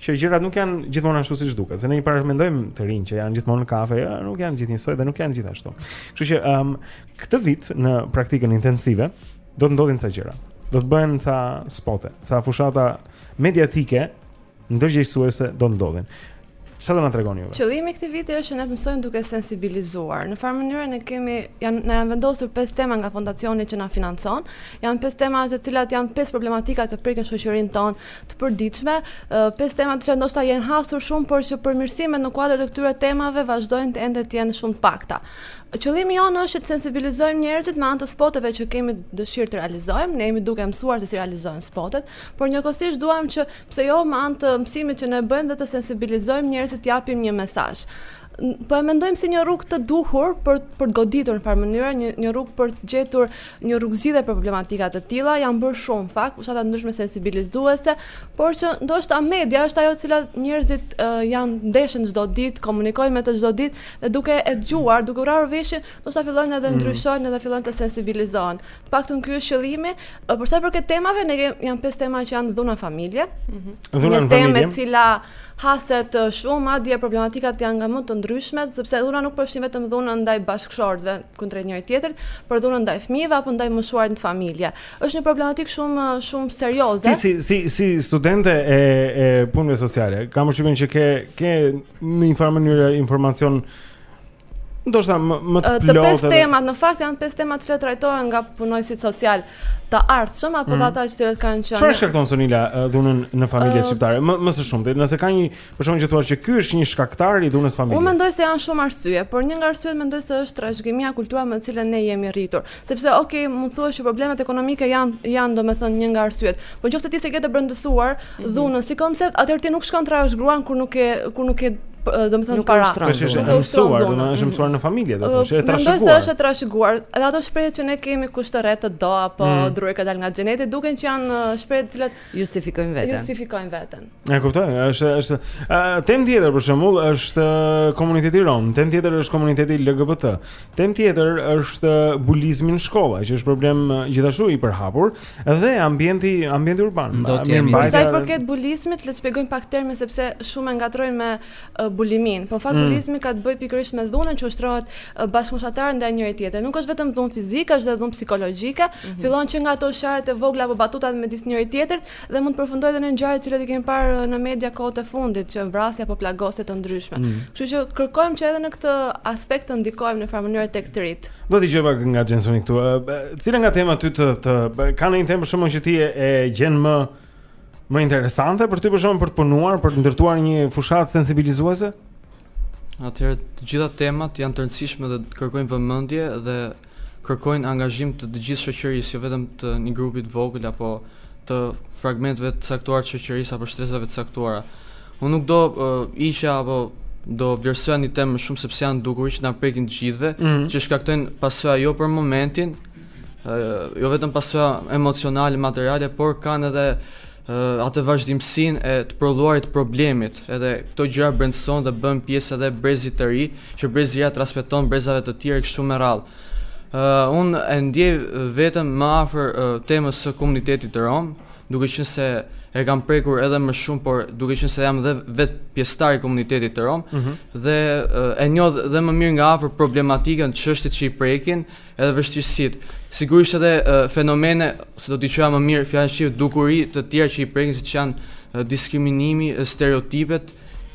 që gjërat nuk janë gjithmonë ashtu siç duket. Se ne i paramendojmë të rinjtë që janë gjithmonë në kafe, ja, nuk janë gjithë njësoj dhe nuk janë gjithë ashtu. Kështu që um, këtë vit në praktikën intensive do të ndodhin ca gjëra. Do të bëhen ca spote, ca fushata mediatike ndërgjegjësuese do të ndodhin. Çfarë do na tregoni ju? Qëllimi i këtij viti është që ne të mësojmë duke sensibilizuar. Në një farë mënyre ne kemi janë na janë vendosur pesë tema nga fondacioni që na financon. Janë pesë tema të cilat janë pesë problematika që prekin shoqërinë tonë të përditshme, pesë tema të cilat ndoshta janë hasur shumë, por që përmirësimet në kuadër të këtyre temave vazhdojnë të ende të jenë shumë të pakta. Qëllimi jonë është të sensibilizojmë njerëzit me anë të spoteve që kemi dëshirë të realizojmë. Ne jemi duke mësuar se t'i realizojmë spotet. Por njëkohësisht duam që pse jo me anë të mësimit që ne bëjmë dhe të sensibilizojmë njerëzit të japim një mesazh. Po e mendojmë si një rrugë të duhur për për të goditur në një farë mënyre, një një rrugë për të gjetur një rrugëzgjidhje për problematika të tilla, janë bërë shumë në fakt, fushata të ndryshme sensibilizuese, por që ndoshta media është ajo e cila njerëzit uh, janë ndeshen çdo ditë, komunikojnë me të çdo ditë dhe duke e dëgjuar, duke vrarë veshin, ndoshta fillojnë edhe mm. ndryshojnë edhe fillojnë të sensibilizohen. Të paktën ky është qëllimi. Për sa i përket temave, ne kemi janë pesë tema që janë dhuna në familje. Ëh. Mm dhuna në familje. Tema e cila haset shumë, madje problematikat janë nga më të ndryshmet, sepse dhuna nuk përfshin vetëm dhunën ndaj bashkëshortëve kundrejt njëri tjetrit, por dhunën ndaj fëmijëve apo ndaj të moshuarit në familje. Është një problematikë shumë shumë serioze. Ti si si si studente e e punëve sociale, kam përshtypjen që ke ke në një farë mënyre informacion ndoshta më më të plotë. Të pesë temat, në fakt janë pesë temat që trajtohen nga punonjësit socialë të ardhshëm apo mm. ata që kanë qenë. Çfarë shkakton Sonila dhunën në familjet uh, shqiptare? Më më së shumti, nëse ka një, për shembull që thua që ky është një shkaktar i dhunës në familje. Unë mendoj se janë shumë arsye, por një nga arsyet mendoj se është trashëgimia kulturore me të cilën ne jemi rritur. Sepse ok, mund të thuash që problemet ekonomike janë janë domethënë një nga arsyet. Por nëse ti s'e ke të brendësuar mm -hmm. dhunën si koncept, atëherë ti nuk shkon të rrahësh gruan kur nuk ke kur nuk ke domethënë para. Nuk është rëndë. Është mësuar, domethënë është mësuar në familje, do të thosh, është trashëguar. Mendoj se është trashëguar. Edhe ato shprehje që ne kemi kush të rreh të do apo mm. druri ka dalë nga xheneti, duken që janë shprehje të cilat justifikojnë veten. Justifikojnë veten. E kuptoj, është është uh, temë tjetër për shembull është komuniteti rom, temë tjetër është komuniteti LGBT. Temë tjetër është bulizmi në shkolla, që është problem gjithashtu i përhapur dhe ambienti ambienti urban. Do të jemi mbajtur. Sa i përket bulizmit, le të shpjegojmë pak termin sepse shumë e ngatërrojnë me uh, buliminë. Po në fakt mm. bulizmi ka të bëjë pikërisht me dhunën që ushtrohet uh, bashkëmoshatarë ndaj njëri-tjetrit. Nuk është vetëm dhunë fizike, është edhe dhunë psikologjike. Mm -hmm. Fillon që nga ato sharje të vogla apo batutat midis njëri-tjetrit, Dhe mund të përfundojë edhe në ngjarje të cilat i kemi parë në media kohët e fundit që vrasje apo plagosje të ndryshme. Mm. Kështu që kërkojmë që edhe në këtë aspekt të ndikojmë në njëfarë mënyre tek të rinjtë. Do të dëgjoj pak nga Xhensoni këtu. Cila nga temat ty të, të ka ndonjë temë për shembull që ti e gjen më më interesante për ty për shembull për të punuar, për të ndërtuar një fushatë sensibilizuese? Atëherë, të gjitha temat janë të rëndësishme dhe kërkojnë vëmendje dhe kërkojnë angazhim të të gjithë shoqërisë, jo vetëm të një grupi të vogël apo të fragmenteve të caktuar të shoqërisë apo shtresave të caktuara. Unë nuk do uh, isha apo do vlerësoja një temë më shumë sepse janë dukuri që na prekin të gjithëve, mm -hmm. që shkaktojnë pasoja jo për momentin, uh, jo vetëm pasoja emocionale, materiale, por kanë edhe atë vazhdimësinë e të prodhuarit të problemit edhe këto gjëra brendësohen dhe bëhen pjesë edhe e brezit të ri që brezi ia transmeton brezave të tjerë kështu me radhë uh, unë e ndjej veten më afër uh, temës së komunitetit rom duke qenë se e kam prekur edhe më shumë por duke qenë se jam dhe vetë pjesëtar i komunitetit rom mm -hmm. dhe uh, e njoh dhe më mirë nga afër problematikën çështjet që i prekin uh, edhe vështirësitë, sigurisht edhe fenomene, se do t'i quaja më mirë me fjalën shqip dukuri të tjera që i prekin siç janë diskriminimi, stereotipet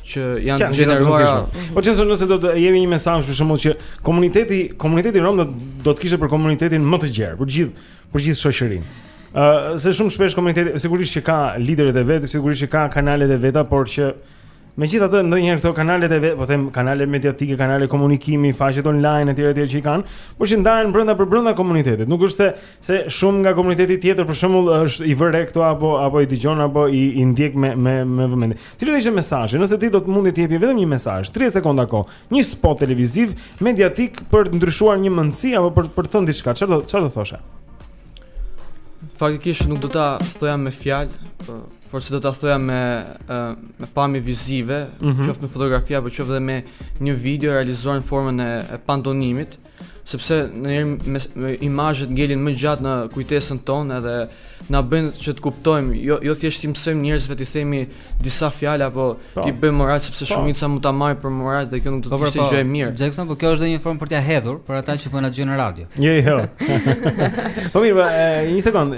që janë të gjeneruara. Po ç'është nëse do të jepnim një mesazh për shembull që komuniteti, komuniteti rom do do të kishte për komunitetin më të gjerë, për gjithë, për gjithë shoqërinë. Ëh, uh, se shumë shpesh komuniteti sigurisht që ka liderët e vet, sigurisht që ka kanalet e veta, por që uh, Megjithatë, ndonjëherë këto kanalet e veta, po them kanale mediatike, kanale komunikimi, faqet online etj etj që i kanë, por që ndahen brenda për brenda komunitetit. Nuk është se se shumë nga komuniteti tjetër për shembull është i vë re këto apo apo i dëgjon apo i i ndjek me me me vëmendje. Cili do ishte mesazhi? Nëse ti do të mundje të jepje vetëm një mesazh, 30 sekonda kohë, një spot televiziv mediatik për të ndryshuar një mendësi apo për për të thënë diçka, çfarë do çfarë do thoshe? Faktikisht nuk do ta thoja me fjalë, po por se do ta thoja me me pamje vizive, mm -hmm. qoftë me fotografi apo qoftë edhe me një video realizuar në formën e, e pantomimës, sepse ndonjëherë imazhet ngelen më gjatë në kujtesën tonë edhe na bëjnë që të kuptojmë, jo jo thjesht t'i mësojmë njerëzve t'i themi disa fjalë apo po. t'i bëj moral sepse po. shumica mund ta marrin për moral dhe kjo nuk do të po, ishte gjë e mirë. Xhenson, po kjo është edhe një formë për t'ia hedhur për ata që po na dëgjojnë në radio. Jo, jo. Po mirë, një sekond,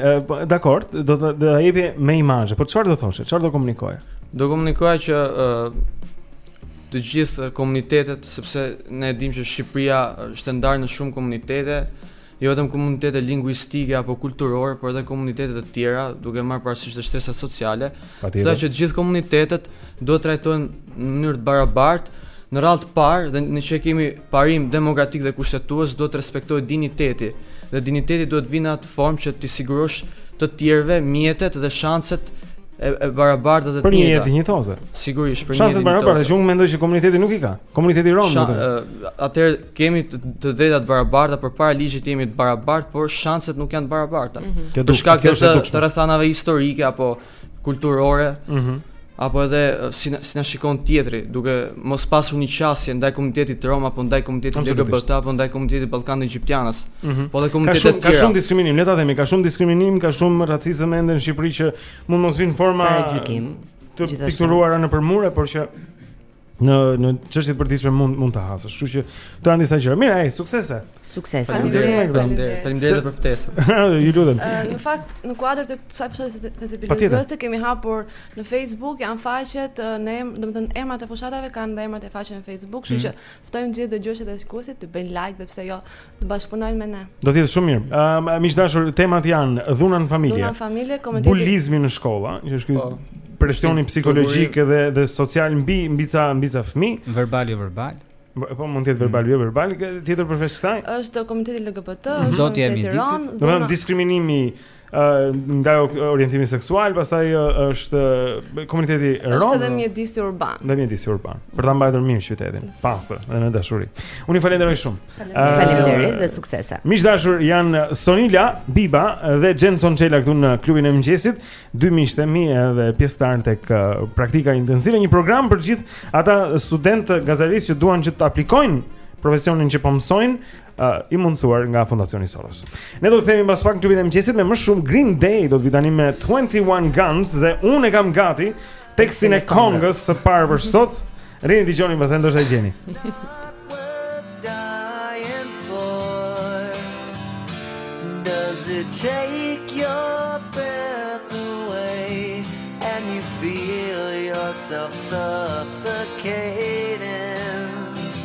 dakor, do të do ta jepi me imazhe. Po çfarë do thoshe? Çfarë do komunikoje? Do komunikoja që të gjithë komunitetet sepse ne e dimë që Shqipëria është e ndarë në shumë komunitete Jo vetëm komunitete linguistike apo kulturore, por edhe komunitete të tjera, duke marrë parasysh të shtresat sociale, sa që të gjithë komunitetet duhet të trajtohen në mënyrë të barabartë, në radhë të parë dhe në që kemi parim demokratik dhe kushtetues duhet të respektohet dinjiteti dhe dinjiteti duhet të vijë në atë formë që t'i sigurosh të tjerëve mjetet dhe shanset e, e barabarta dhe të njëjta. Për një jetë dinjitoze. Sigurisht, për një jetë dinjitoze. Shanset barabarta, që unë mendoj që komuniteti nuk i ka. Komuniteti rom. Shan, atëherë Kemi të drejta të barabarta përpara ligjit jemi të barabartë, por shanset nuk janë të barabarta. Mm -hmm. Për shkak të të rrethanave historike apo kulturore. Mm -hmm. Apo edhe si si na shikon tjetri, duke mos pasur një qasje ndaj komunitetit rom apo ndaj komunitetit LGBT apo ndaj komunitetit ballkano-egjiptian. Mm -hmm. Po dhe komunitetet tjera. Ka shumë ka shumë diskriminim, le ta themi, ka shumë diskriminim, ka shumë racizëm ende në Shqipëri që mund mos vijë në forma të pikturuara nëpër mure, por që Në në çështjet e përditshme mund mund ta hasësh. Kështu që këto janë disa gjëra. Mirë, ej, suksese. Suksese. Faleminderit, faleminderit. Faleminderit për ftesën. Ju lutem. Në fakt, në kuadër të kësaj fushate sensibilizuese kemi hapur në Facebook janë faqet në emër, domethënë emrat e fushatave kanë dhe emrat e faqeve në Facebook, kështu mm. që ftojmë gjithë dëgjuesit dhe shikuesit të bëjnë like dhe pse jo Të bashkëpunojnë me ne. Do të jetë shumë mirë. Ëm um, miq dashur, temat janë dhuna në familje. Dhuna në familje, po. Bulizmi në shkolla, që është ky po. presioni psikologjik dhe dhe social mbi mbi ca mbi ca fëmijë. Verbal e jo verbal. Po mund të jetë verbal, jo verbal, tjetër përveç kësaj? Është komiteti LGBT, mhm. është komuniteti rom. Domethënë diskriminimi nga orientimi seksual, pastaj është komuniteti rom. Është edhe mjedisi urban. Dhe mjedisi urban. Për ta mbajtur mirë qytetin, pastër dhe me dashuri. Unë ju falenderoj shumë. Faleminderit dhe suksese. Miq dashur, janë Sonila Biba dhe Xhenson Çela këtu në klubin e mëngjesit, dy miqtë e mi edhe pjesëtar tek praktika intensive, një program për gjithë ata studentë gazetarie që duan që të aplikojnë profesionin që po mësojnë. uh, i mundësuar nga Fondacioni Soros. Ne do të kthehemi mbas pak në klubin e mëngjesit me më shumë Green Day do të vi tani me 21 Guns dhe unë e kam gati tekstin e kongës së parë për sot. Rrini dëgjoni pastaj ndoshta e gjeni. Take your breath away and you feel yourself suffocate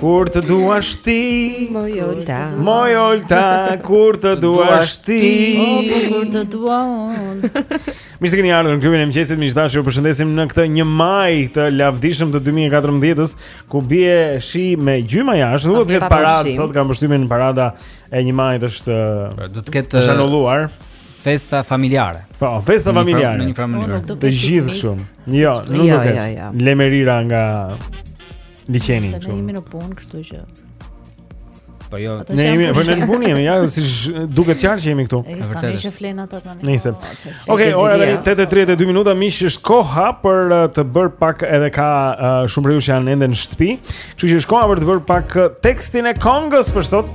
Kur të duash ti Moj olta Moj olta Kur të duash ti O po kur të dua unë Mirë se keni ardhur në klubin e mëngjesit Miq të dashur ju përshëndesim në këtë një maj Të lavdishëm të 2014-ës Ku bie shi me gjyma jashtë Nuk do ketë paradë Sot kam përshtypjen parada E një majit është pra, Do të jetë anuluar Festa familjare Po, festa familjare Në një familjare Të gjithë shumë Jo, nuk jo, do jo, ketë jo. Lemerira nga liqeni kështu. Ne jemi në punë, kështu që. Po jo, ne jemi po ne në punë jemi, ja, si duket qartë që jemi këtu. Është vërtet. Ne që flenë ato tani. Nice. Okej, ora tani 8:32 minuta, miq është koha për uh, të bër pak edhe ka uh, shumë rrugë janë ende në shtëpi. Kështu që është koha për të bër pak uh, tekstin e Kongos për sot.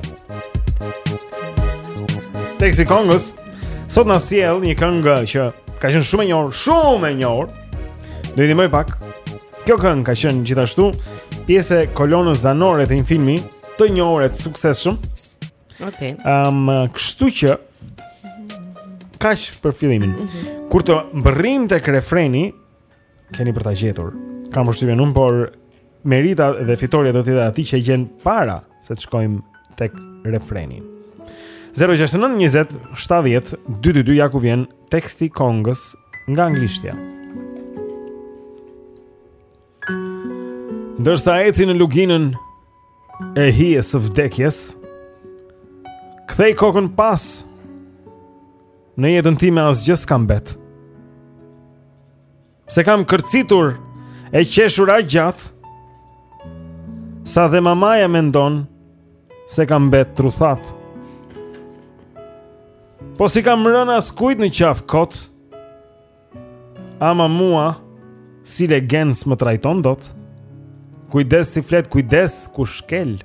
Teksti Kongos sot na sjell një këngë që ka qenë shumë e njohur, shumë e njohur. Do i ndihmoj pak. Kjo këngë ka qenë gjithashtu pjesë e kolonës zanore të një filmi të njohur e të suksesshëm. Okej. Okay. Ëm, um, kështu që kaq për fillimin. Mm -hmm. Kur të mbërrim tek refreni, keni për ta gjetur. Kam përshtypjen unë, por merita dhe fitorja do të jetë e atij që e gjen para. se të shkojmë tek refreni. 069 20 70 222 ja ku vjen teksti këngës nga anglishtja. Ndërsa eci në luginën e hijes së vdekjes, kthej kokën pas. Në jetën time asgjë s'ka mbet. Se kam kërcitur e qeshur aq gjatë Sa dhe mamaja mendon Se kam mbet trutharë Po s'i kam rënë askujt në qafë kot Ama mua Si legen s'më trajton dot Kujdes si flet kujdes ku shkel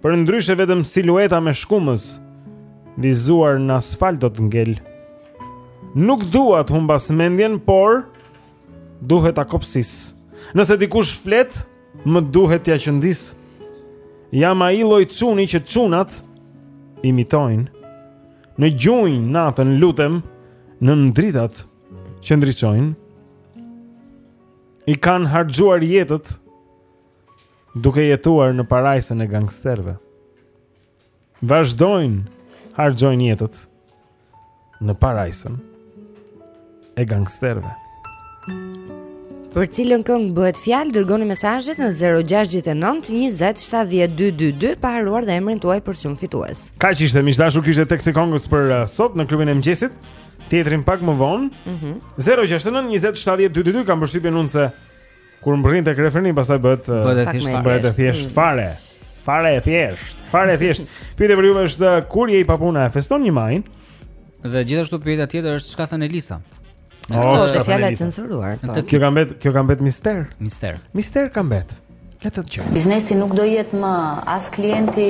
Përndryshe vetëm silueta me shkumës Vizuar në asfalt do të ngel Nuk dua ta humbas mendjen Por Duhet ta kopsis Nëse dikush flet Më duhet t'ia qëndis Jam ai lloj çuni që çunat Imitojnë Në gjunjë natën lutem Nën dritat Që ndriçojnë I kanë harxhuar jetët duke jetuar në parajsën e gangsterëve. Vazhdojnë harxhojnë jetët në parajsën e gangsterëve. Për cilën këngë bëhet fjalë, dërgoni mesazhet në 069 20 70 222 pa harruar dhe emrin tuaj për çmim fitues. Kaq ishte miq të dashur ky ishte teksti këngës për uh, sot në klubin e mëngjesit. Tjetrin pak më vonë. Mhm. Mm 069 20 70 222 kam përshtypjen unë se Kur mbërrin tek refreni pastaj bëhet bëhet e thjesht mm. fare. Fare e thjesht. Fare e thjesht. Pyetja për ju është kur je i papunë a e feston një majin? Dhe gjithashtu pyetja tjetër është ç'ka thënë Elisa? Oh, kjo është fjala e censuruar. Po. Kjo ka mbet, kjo ka mbet mister. Mister. Mister ka mbet. Le ta dëgjojmë. Biznesi nuk do jetë më as klienti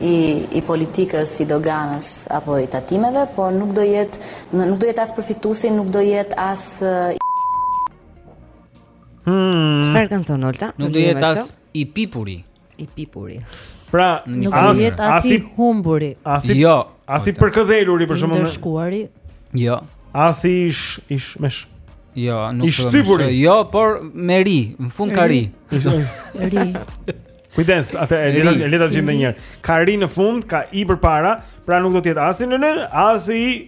i i politikës, i doganës apo i tatimeve, por nuk do jetë nuk do jetë as përfituesi, nuk do jetë as Hmm. Çfarë ka thënë Olta? Nuk do jetë as i pipuri. I pipuri. Pra, nuk do jetë as i humburi. As i Jo, as i përkëdheluri për shkakun. I ndëshkuari. Jo. As i ish, ish me sh. Jo, nuk do të thotë. Jo, por me ri, në fund ka ri. Ri. Kujdes, atë e le ta, e le ta dëgjojmë dhe një herë. Ka ri në fund, ka i përpara, pra nuk do të jetë as i nënë, as i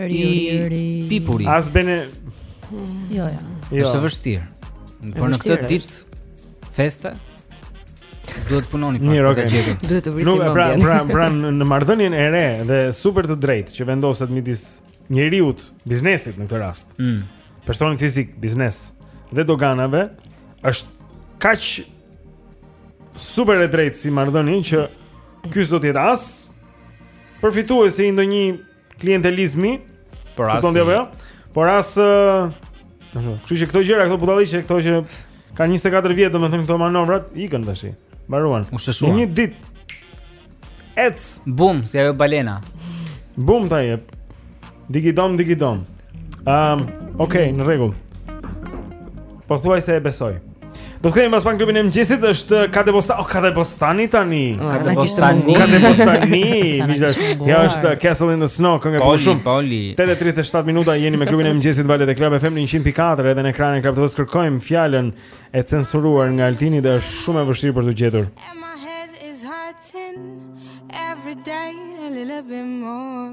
I pipuri. As bene. Jo, jo. jo. Është vështirë. Por në këtë ditë feste duhet punoni pak për ta gjetur. Duhet të vrisni mendjen. Pra, pra, pra në marrëdhënien e re dhe super të drejtë që vendoset midis njeriut, biznesit në këtë rast. Mm. Personit fizik, biznes dhe doganave është kaq super e drejtë si marrëdhënie që ky s'do të jetë as përfituesi i ndonjë klientelizmi. Por as. Kupton apo jo? Por as Kështu që këto gjëra, këto budalliqe, këto që kanë 24 vjet, domethënë këto manovrat ikën tashi. Mbaruan. Në një ditë. Ec, bum, si ajo balena. Bum ta jep. Digidom, digidom. Ehm, um, okay, në rregull. Po thuajse e besoj. Do të kemi pas pak klubin e mëngjesit është Kadebosta, oh Kadebostany tani. Ah, Kadebostany. Kadebostany. Ja është Castle in the Snow, kënga po shumë. Poli. 8:37 minuta jeni me klubin e mëngjesit valët e Club FM në 104 edhe në ekranin e Club TV-s kërkojmë fjalën e censuruar nga Altini dhe është shumë e vështirë për t'u gjetur. Every day a little bit more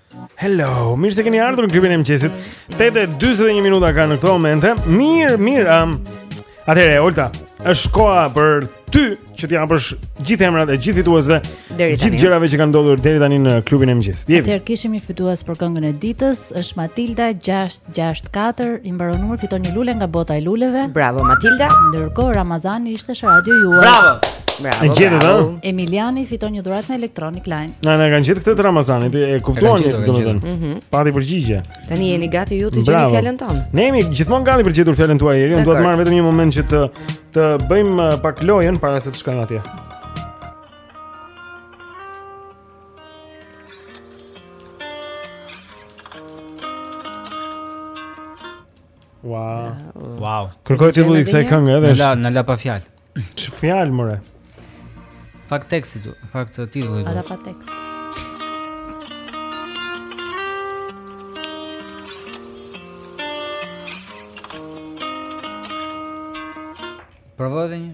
Hello, mirë se keni ardhur në klubin e mëngjesit. 8:41 minuta ka në këto momente. Mirë, mirë. Um, Atëherë, Olta, është koha për ty që të japësh gjithë emrat e gjithë fituesve, gjithë gjërave që kanë ndodhur deri tani në klubin e mëngjesit. Atëherë kishim një fitues për këngën e ditës, është Matilda 6 Gjashtë katër i mbaron numri fiton një lule nga bota e luleve. Bravo Matilda. Ndërkohë Ramazani ishte në radion tuaj. Bravo. Bravo. E gjetët, bravo. ha? Emiliani fiton një dhuratë në Electronic Line. Na na kanë gjetë këtë të Ramazanit, e E kuptuan kanë gjetur, e kanë domethënë gjetur. Mhm. Pati përgjigje. Tani jeni gati ju të gjeni Bravo. fjalën tonë. Ne jemi gjithmonë gati për të gjetur fjalën tuaj Erion. Dua të Dakord. marr vetëm një moment që të të bëjmë uh, pak lojën para se të shkojmë atje. Wow. Wow. Kërkoj titullin e kësaj kënge edhe. Na na la pa fjalë. Ç'fjalë more? Fakt teksti tu, fakt titulli. A la pa tekst. Provoj edhe një.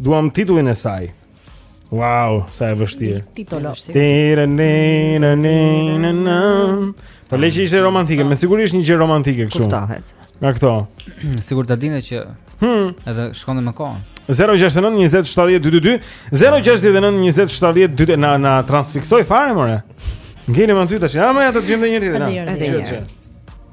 Duam titullin e saj. Wow, sa e vështirë. Titolo. Tira ne na ne na na. Po le që ishte romantike, me siguri është një gjë romantike kështu. Kuptohet. Nga këto. Sigur ta dinë që Hmm. Edhe shkonë me kohën. 069 20 70 222 069 20 70 222 na na transfiksoj fare more. Ngelim aty tash. Ja më ja të gjejmë një tjetër. Edhe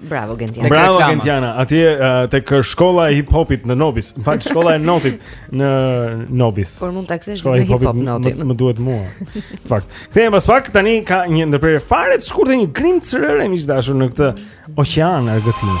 Bravo Gentiana. Bravo Gentiana. Atje uh, tek shkolla e hip hopit në Nobis. Në fakt shkolla e notit në Nobis. Por mund ta kthesh në hip hop notin. Më duhet mua. Në fakt. Kthehemi pas pak tani ka një ndërprerje fare të shkurtë një grimcë rëre miq të dashur në këtë oqean argëtimi.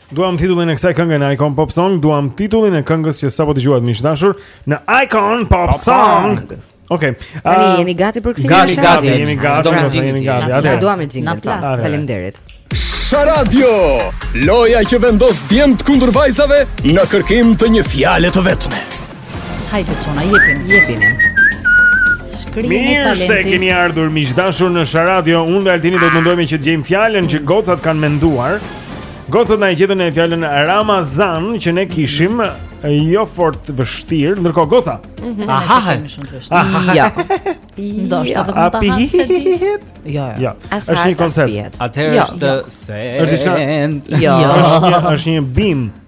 Duam titullin e kësaj kënge në Icon Pop Song, duam titullin e këngës që sapo dëgjuat miq të dashur në Icon Pop Song. Okej. Okay. Tani uh, jeni gati për këtë? Gati, gati, jemi gati. Do të jemi gati. Atë duam me jingle. Faleminderit. Sharadio, loja që vendos djemtë kundër vajzave në kërkim të një fjale të vetme. Hajde çuna, jepim, jepim. Shkrimit talentit. Mirë se keni ardhur miq të dashur në Sharadio. Unë dhe Altini do të mundohemi që të gjejmë fjalën që gocat kanë menduar. Gocat na e gjetën fjalën Ramazan që ne kishim jo fort të vështirë, ndërkohë goca. Mhm. Aha, ha. Aha. Ja. Do të thotë mund ta hasë. Jo, jo. Është një koncept. Atëherë jo, është jo. se. Është diçka. Jo. Është një bimë.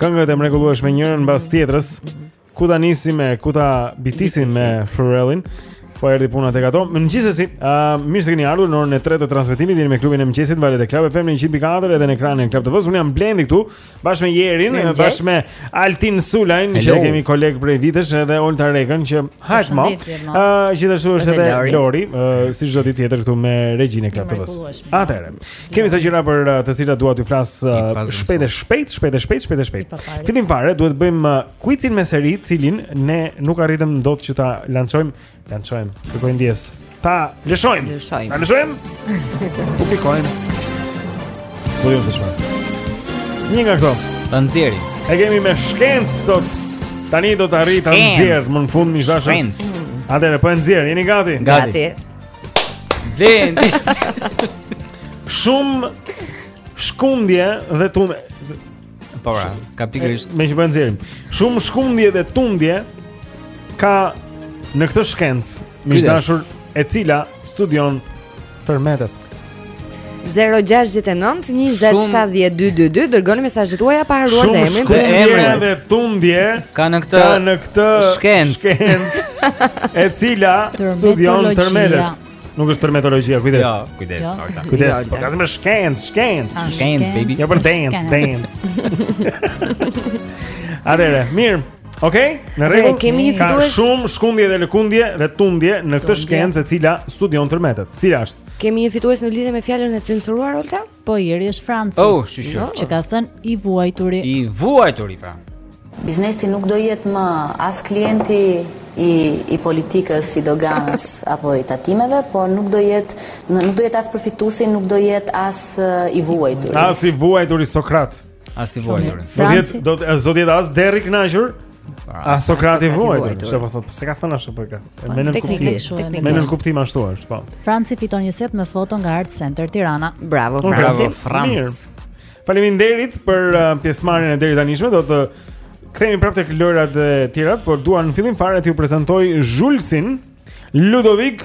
Këngët e mrekullueshme njërën mbas tjetrës. Ku ta nisim e ku ta bitisim me Pharrellin? Po erdhi puna tek ato. Gjithsesi, ë uh, mirë se keni ardhur në orën e tretë të transmetimit jemi Klubi i Mëngjesit në valët e Club FM 100.4 edhe në ekranin e Club TV-s. Unë jam Blendi këtu bashkë me Jerin, Mirëmëngjes. bashkë me Altin Sulajn, që Hello. e kemi koleg prej vitesh edhe Olta Rekën që hajt më. Përshëndetje, mo. Ë gjithashtu është Edhe edhe Lori. Lori, ë si çdo ditë tjetër këtu në regjinë e Club TV-s. mrekullueshme. Atëherë, Kemi ca gjëra për uh, të cilat dua t'ju flas uh, shpejt e shpejt, shpejt e shpejt, shpejt e shpejt. Fillim fare, duhet të bëjmë uh, quizin me seri, të cilin ne nuk arritëm dot që ta lançojmë, lançojmë. Kërkojmë ndjesë. Ta lëshojmë. Ta lëshojmë. Publikojmë. Po jo se çfarë. Një nga këto. Ta nxjerrim. E kemi me shkencë sot. Tani do të arrij ta nxjerr më në fund miq të dashur. Atëherë po e nxjerr, jeni gati? Gati. Blendi. Shumë shkundje dhe tundje. Po pra, ka pikërisht. Me që po nxjerrim. Shumë shkundje dhe tundje ka në këtë shkencë, miq të dashur, e cila studion tërmetet. 0-6-9-27-12-2 Dërgoni mesazhin tuaj pa harruar dhe emrin Shumë shkundje dhe tundje Ka në këtë Ka në këtë Shkencë Shkencë E cila Studion tërmetet Nuk është tërmetologia, kujdes Ja, jo, kujdes, ja. Jo. Arta Kujdes, jo, po ka zime shkencë, shkencë ah, Shkencë, baby Ja për dance, dance Atëherë, mirë Ok, në rregull. Kemi një fitues. Ka shumë shkundje dhe lëkundje dhe tundje në këtë shkencë e cila studion tërmetet. Cila është? Kemi një fitues në lidhje me fjalën e censuruar Olta? Po i riu është Franci. Oh, shishi. No. Që ka thënë i vuajturi. I vuajturi pra. Biznesi nuk do jetë më as klienti i i politikës, i doganës apo i tatimeve, por nuk do jetë nuk do jetë as përfituesi, nuk do jetë as i vuajturi. As i vuajturi Sokrat. As i vuajturi. Do të jetë do të s'do jetë as derr i kënaqur. Pra, as Sokrat i vuajtur. Çfarë po thotë? S'e ka thënë ashtu për kë. Me nënkuptim. Me nënkuptim ashtu është, po. Franci fiton një set me foto nga Art Center Tirana. Bravo Franci. Bravo Franci. Faleminderit për uh, pjesëmarrjen e deritanishme. Do të kthehemi prapë tek lojërat e tjera, por dua në fillim fare t'ju prezantoj Zhulsin Ludovic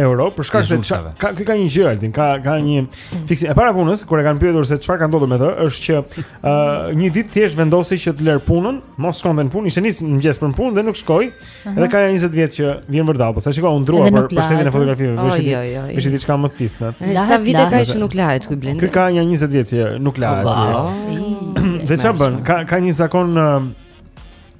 euro për shkak se ka ka një gjë Altin, ka ka një fiksim. E para e punës kur e kanë pyetur se çfarë ka ndodhur me të, është që ë një ditë thjesht vendosi që të lërë punën, mos shkonte në punë, ishte nis në mëngjes për në punë dhe nuk shkoi. Edhe ka 20 vjet që vjen vërdall, po sa shikoj u ndërrua për përsëritjen e fotografive, vesh vesh diçka më të thjeshtë. Sa vite ka që nuk lahet ky Blendi. Ky ka një 20 vjet që nuk lahet. Dhe çfarë bën? Ka ka një zakon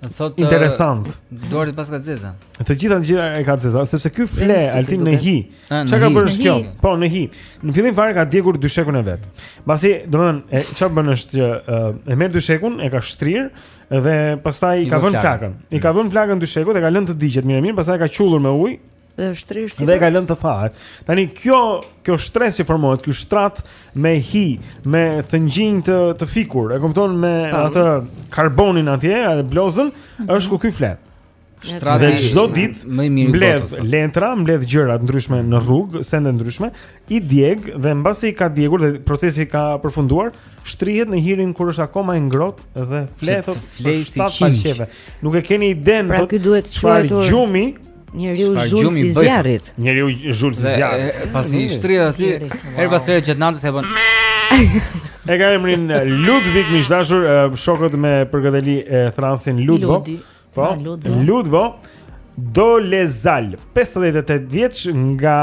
Thotë interesant. Duart i paska të zeza. Të gjitha gjërat i ka të zeza, sepse ky fle Altin në hi. Çka ka bërë ky? Po në hi. Në fillim fare ka djegur dyshekun e vet. Mbasi, domethënë, çfarë bën është që e merr dyshekun, e ka shtrirë dhe pastaj i ka vënë flakën. I ka vënë flakën dyshekut, e ka lënë të digjet mirë mirë, pastaj e ka qullur me ujë. Dhe është shtrirë si. Dhe ka lënë të thahet. Tani kjo kjo shtresë që formohet, ky shtrat me hi, me thëngjinj të të fikur, e kupton me Tam. atë karbonin atje, atë blozën, mm -hmm. është ku ky fle. Shtrat dhe çdo ditë më i mirë mbledh letra, mbledh gjëra të ndryshme në rrugë, sende të ndryshme, i djeg dhe mbasi i ka djegur dhe procesi ka përfunduar, shtrihet në hirin kur është akoma i ngrohtë dhe fle top fle si qengj. Nuk e keni idenë pra, do të quhet gjumi, Njeriu zhul si zjarrit. Njeriu zhul si zjarrit. Pasi i shtrirë aty, her pas herë gjatë natës e bën. E ka emrin Ludvig Mishdashur, shokët me përkëdheli e thërrasin Ludvo. Po, ah, Ludvo. Dolezal, 58 vjeç nga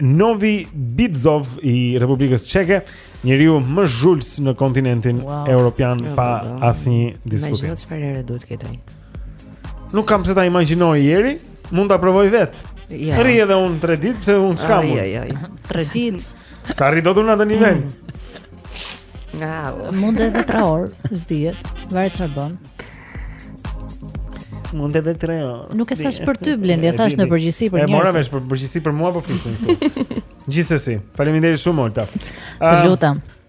Novi Bidzhov i Republikës Çeke, njeriu më zhuls në kontinentin wow. evropian pa asnjë diskutim. Megjithëse çfarë duhet të ketë ai? Nuk kam pse ta imagjinoj Jeri, mund ta provoj vet. Ja. Rri edhe unë 3 ditë, pse unë s'kam. Jo, jo, jo. 3 ditë. Sa rri do të na dëni vend. Ja, mm. mund edhe 3 orë, s'dihet, varet çfarë bën. Mund edhe 3 orë. Nuk e thash për ty Blendi, e thash në përgjithësi për njerëzit. E mora vesh për përgjithësi për mua po flisim këtu. Gjithsesi, faleminderit shumë Olta. Të lutem.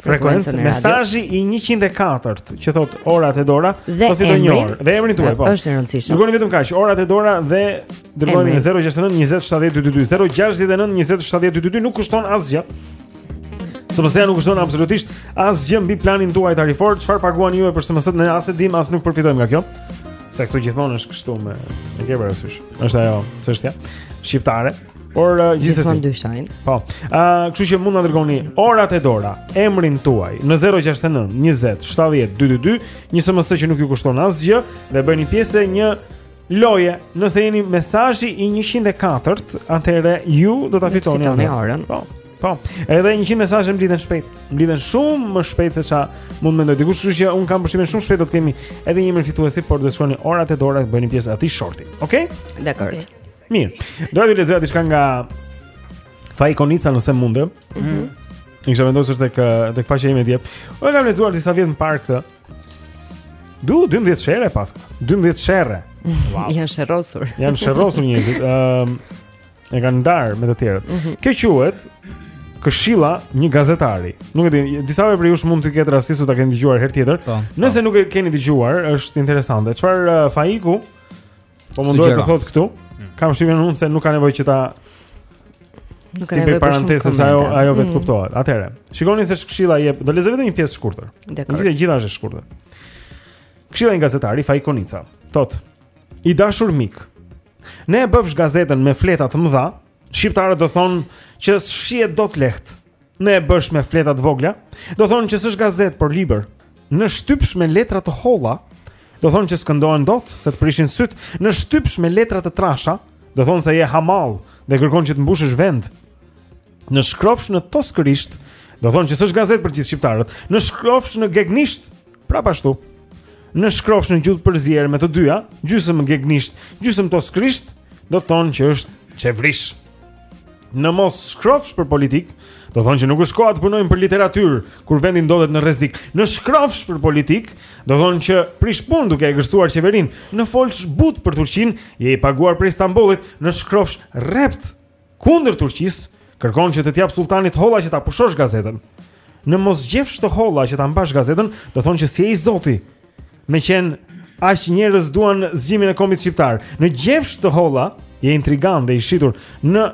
frekuencën e radios. Mesazhi i 104 që thot ora te dora, po si do një orë dhe emrin tuaj po. Është e rëndësishme. Dërgoni vetëm kaq, ora te dora dhe dërgojeni në 069 20 70 222. 069 20 70 222 nuk kushton asgjë. SMS-ja nuk kushton absolutisht asgjë mbi planin tuaj tarifor, çfarë paguani ju për SMS-t ne as e dimë as nuk përfitojmë nga kjo. Se këtu gjithmonë është kështu, e ke parasysh. Është ajo çështja shqiptare. Por uh, gjithsesi mund dyshojn. Po. Ë, uh, kështu që mund na dërgoni ora te dora, emrin tuaj në 069 20 70 222, një SMS që nuk ju kushton asgjë dhe bëheni pjesë e një loje. Nëse jeni mesazhi i 104, atëherë ju do ta fitoni atë orën. Po. Po. Edhe 100 mesazhe mblidhen shpejt. Mblidhen shumë më shpejt se ça mund mendojë dikush. Kështu që un kam përshtypjen shumë shpejt do të kemi edhe një emër fituesi, por do të shkruani ora te dora të bëheni pjesë e atij shorti. Okej? Okay? Dakor. Okay. Mirë. Do të lexoj diçka nga Faik Konica nëse mundem. Mhm. Mm Unë e kam vendosur tek tek faqja ime dje. E kam lexuar disa vjet më parë këtë. Du 12 share pas. 12 share. Wow. Janë sherrosur. Janë sherrosur njerëzit. Ëm um, e kanë ndar me të tjerët. Mm -hmm. Kjo quhet këshilla një gazetari. Nuk e di, disa prej jush mund t'ju ketë rastisur ta keni dëgjuar herë tjetër. Po, po. Nëse nuk e keni dëgjuar, është interesante. Çfarë uh, Faiku Po mundohet të thotë këtu. Mm. Kam përshtypjen në unë se nuk ka nevoj që ta Nuk ka nevoj për shumë komentar se ajo, ajo vetë mm. kuptohet Atere, shikoni se ç'këshilla jep Do lexoj vetëm një pjesë të shkurtër Në gjithë e gjitha është e shkurtër Këshilla një gazetari, Faik Konica Thot, i dashur mik Ne e bëfsh gazetën me fleta të mëdha Shqiptarët do thonë që s'fshihet dot lehtë Në e bësh me fleta të vogla, do thonë që s'është gazetë, por libër. Në shtypsh me letra të holla, do thonë që s'këndohen dot, se të prishin syt. Në shtypsh me letra të trasha, do thonë se je hamall dhe kërkon që të mbushësh vend. Në shkrofsh në toskërisht, do thonë që s'është gazetë për gjithë shqiptarët. Në shkrofsh në gegnisht, prapa ashtu. Në shkrofsh në gjuhë të përzier me të dyja, gjysmë gegnisht, gjysmë toskërisht, do thonë që është çevrish. Në mos shkrofsh për politik, do thonë që nuk është koha të punojmë për literaturë kur vendi ndodhet në rrezik. Në shkrofsh për politik, do thonë që prish punë duke egërsuar qeverinë. Në folsh but për Turqinë, je i paguar prej Stambollit, në shkrofsh rrept kundër Turqisë, kërkon që të t'jap sulltani të holla që ta pushosh gazetën. Në mos gjefsh të holla që ta mbash gazetën, do thonë që s'je i zoti. Me qenë aq njerëz duan zgjimin e kombit shqiptar. Në gjefsh të holla, je intrigant dhe i shitur. Në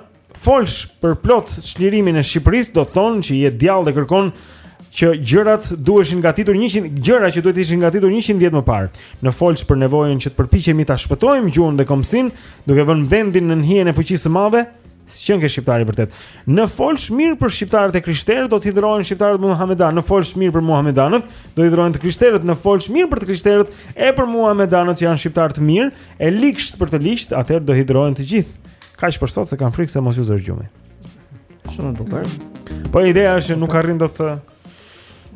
folsh për plot çlirimin e Shqipërisë, do thonë që je djalë dhe kërkon që gjëra të duheshin gatitur 100 gjëra që duhet të ishin gatitur 100 vjet më parë. Në folsh për nevojën që të përpiqemi ta shpëtojmë gjuhën dhe kombësinë, duke vënë vendin nën hijen e fuqisë së madhe, S'qënke shqiptar i vërtet. Në folsh mirë për shqiptarët e krishterë do të hidhrohen shqiptarët muhamedanë. Në folsh mirë për muhamedanët do hidhrohen të krishterët. Në folsh mirë për të krishterët e për muhamedanët që janë shqiptarë të mirë, e ligsht për të ligjtë, atëherë do hidhrohen të gjithë. Kaq për sot se kam frikë se mos ju zë gjumi. Shumë e bukur. Po ideja është nuk arrin dot të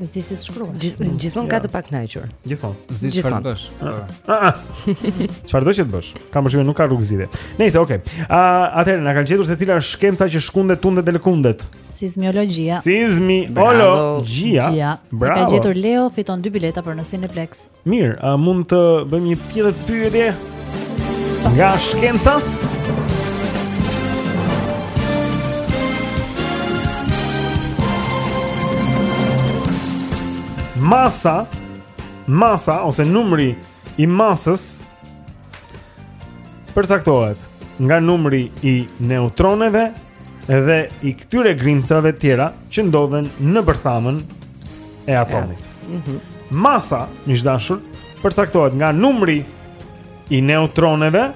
S'di si të shkruaj. Gjithmonë ka të pakënaqur. Gjithmonë. S'di çfarë të bësh. Çfarëdo që të bësh? Kam përshtypjen nuk ka rrugëzgjidhje. Nejse, okay. A atëherë na kanë gjetur se cila është shkenca që shkundet, tundet dhe lëkundet. Sizmiologjia. Sizmiologjia. Bravo. Ka gjetur Leo fiton dy bileta për në Cineplex. Mirë, a mund të bëjmë një tjetër pyetje? Nga shkenca? Masa, masa ose numri i masës përcaktohet nga numri i neutroneve Edhe i këtyre grimcave tjera që ndodhen në bërthamën e atomit. Ja. Mm -hmm. Masa, miq të dashur, përcaktohet nga numri i neutroneve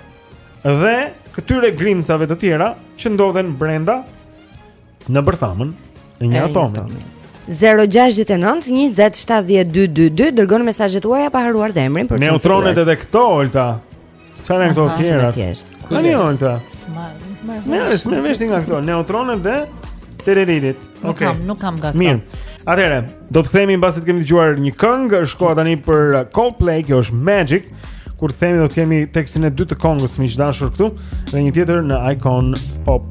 dhe këtyre grimcave të tjera që ndodhen brenda në bërthamën e një atomi. 069 20 7222 dërgoni mesazhet tuaja pa harruar dhe emrin për çfarë. Neutronet edhe këto, Olta. Çfarë janë këto të tjera? Tani janë këta. S'merr, s'merr vesh nga këto, neutronet dhe tereririt. Okej. Okay. Nuk, nuk kam nga këto. Mirë. Atëherë, do të kthehemi mbasi të kemi dëgjuar një këngë, është koha tani për Coldplay, kjo është Magic. Kur të kthehemi do të kemi tekstin e dytë të këngës miq të dashur këtu dhe një tjetër në Icon Pop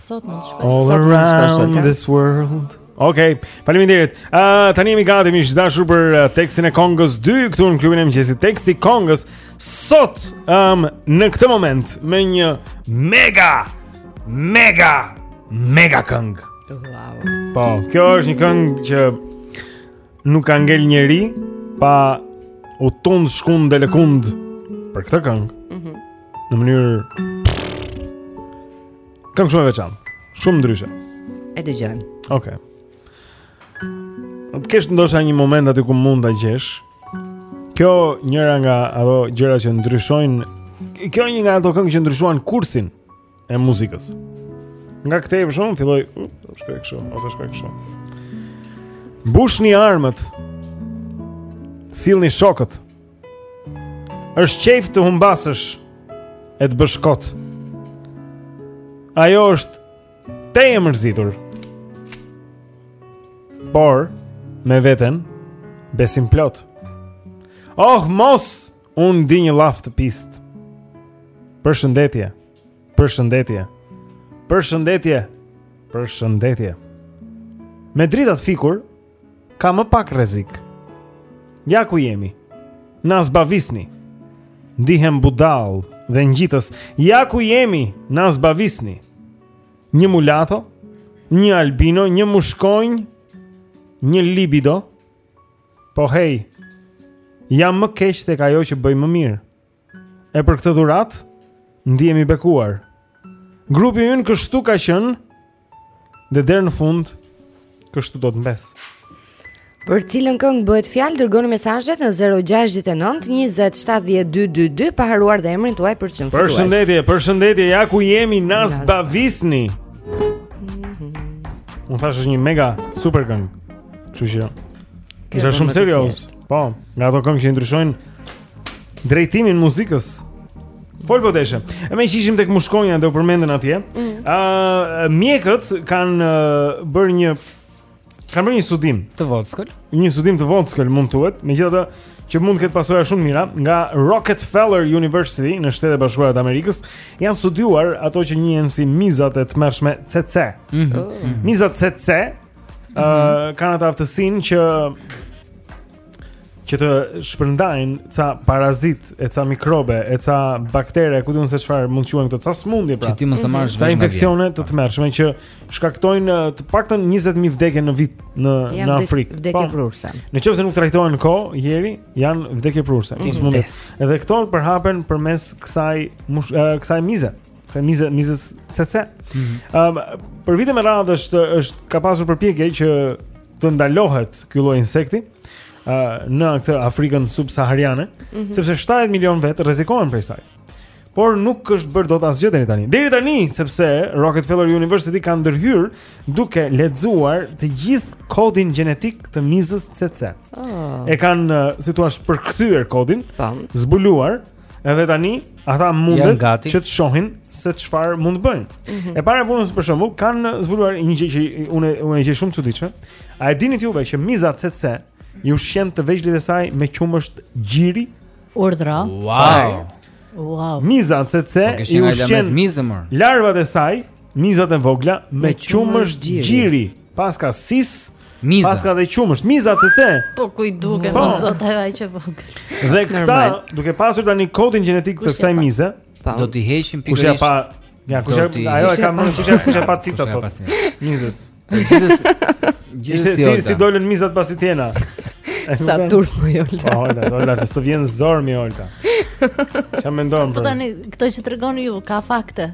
Sot mund të shkoj. All sot mund të shkoj sot. Around this world. Okej, okay, faleminderit. Ë uh, tani jemi gati miq të dashur për uh, tekstin e këngës 2 këtu në klubin e mëngjesit. Teksti i këngës sot um, në këtë moment me një mega mega mega këngë. Wow. Po, kjo është një këngë që nuk ka ngel njeri pa u tund shkund e lëkund për këtë këngë. Mhm. Mm në mënyrë Këngë shumë e veçantë. Shumë ndryshe. E dëgjojmë. Okej. Okay. Do të kesh ndoshta një moment aty ku mund ta gjesh. Kjo njëra nga ato gjëra që ndryshojnë. Kjo një nga ato këngë që ndryshuan kursin e muzikës. Nga këtej për shembull filloi, do të shkoj kështu, ose shkoj kështu. Mbushni armët. Sillni shokët. Është qejf të humbasësh e të bësh kot. Ajo është tej e mërzitur. Por me veten besim plot. Oh mos unë di një llaf të pistë. Përshëndetje. Përshëndetje. Përshëndetje. Përshëndetje. Me dritat fikur, Ka më pak rrezik. Ja ku jemi. Na zbavisni. Ndihem budalla dhe ngjitës. Ja ku jemi. Na zbavisni. Një mulato, një albino, një mushkonjë, një libido. Po hej. Jam më keq tek ajo që bëj më mirë. E për këtë dhuratë Ndihem i bekuar Grupi ynë kështu ka qenë Dhe deri në fund Kështu do të mbes Për cilën këngë bëhet fjalë dërgoni mesazhet në 069 20 70 222 pa harruar dhe emrin tuaj për çfarë. Përshëndetje, përshëndetje. Ja ku jemi na zbavisni. Unë thashë është një mega super këngë. Kështu që. Isha shumë serioz. Po, nga ato këngë që i ndryshojnë drejtimin muzikës. Fol po deshe. E meqë ishim tek mushkonja dhe u përmendën atje. Ëh, mm. uh, mjekët kanë uh, bërë një kanë bërë një studim të vockël. Një studim të vockël mund të thuhet, megjithatë që mund të ketë pasoja shumë të mira nga Rockefeller University në Shtetet e Bashkuara të Amerikës, janë studiuar ato që njihen si mizat e tmerrshme cece. Mm -hmm. Mizat cece ë uh, kanë atë aftësinë që që të shpërndajnë ca parazitë, e ca mikrobe, e ca baktere, ku di unë se çfarë mund të quajmë këto ca smundje pra. Që ti mos t'i marrësh mhm. ca infeksione të tmerrshme që shkaktojnë uh, të paktën 20000 vdekje në vit në Janë në Afrikë. Vdekje po. prurëse. Në qoftë se nuk trajtohen në kohë, Jeri, janë vdekje prurëse. Mm, smundje. Edhe këto përhapen përmes kësaj uh, kësaj mize. Kësaj mizës mize cc. Ëm um, për vite me radhë është është ka pasur përpjekje që të ndalohet ky lloj insekti ë uh, në këtë Afrikën subsahariane, mm -hmm. sepse 70 milion vetë rrezikohen prej saj. Por nuk është bërë dot asgjë deri tani. Deri tani, sepse Rockefeller University kanë ndërhyrë duke lexuar të gjithë kodin gjenetik të mizës CC. Oh. Ah. E kanë, si thua, përkthyer kodin, zbuluar Edhe tani ata mundën që të shohin se çfarë mund të bëjnë. Mm -hmm. E para e punës për shembull kanë zbuluar një gjë që unë unë e gjej shumë të çuditshme. A e dinit juve që miza CC i ushqen të vegjlit e saj me qumësht gjiri? Urdhëro. Wow. Wow. Miza CC po, i ushqen mizën më. Larvat e saj, mizat e vogla me, me qumësht gjiri. gjiri. Paska sisë, mm Miza. Paska dhe qumësht, miza të the. Po ku i duken po. zot ajo aq e vogël. Dhe këta, duke pasur tani kodin gjenetik të kësaj mize, po. do t'i heqin pikërisht. Kush ja pa, ja kush ja, ajo e ka më kush ja kush ja pa cicat po. Mizës. Mizës. Gjithsesi si, si dolën mizat pas ytena. Sa turp moj Olta. Po, Olta, Olta, të s'të vjen zor moj Olta. Çfarë mendon? Po tani këto që tregoni ju ka fakte.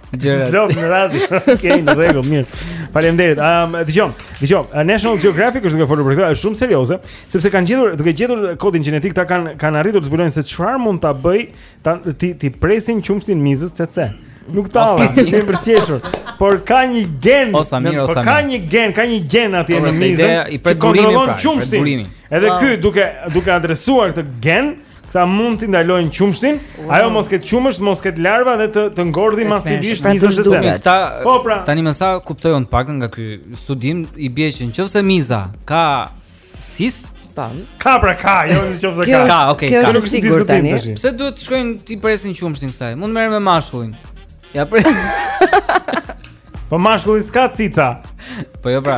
Gjëra. Zlok në radio. Okej, në rregull, mirë. Faleminderit. Ëm, um, dëgjom, dëgjom. Uh, National Geographic është duke folur për këtë, është shumë serioze, sepse kanë gjetur, duke gjetur kodin gjenetik, këta kanë kanë arritur të zbulojnë se çfarë mund ta bëjë, ta t'i t'i presin qumështin mizës CC. Nuk ta O, ha, sa mirë. jemi për të qeshur, por ka një gen. O, sa mirë, o, por sa ka mirë. një gen, ka një gen atje Ora, në se mizën. ideja i që pret burimin, kontrollon pra, i pret qumështin. burimin. Edhe Wow. ky duke duke adresuar këtë gen, Këta mund t'i ndalojnë qumështin, wow. ajo mos ketë qumësht, mos ketë larva dhe të, të ngordhë masivisht pra miza cece. Këta, po, pra. tani me sa kuptoj unë pak nga ky studim, i bje që në qoftë se miza ka sisë, Tan. Po. Ka pra ka, jo në qoftë se ka. Ka, okay, ka. Kjo është e sigurt tani. Pse duhet të shkojnë t'i presin qumështin kësaj? Mund të merrem me mashkullin. Ja presin. po mashkulli s'ka cica. Po jo pra.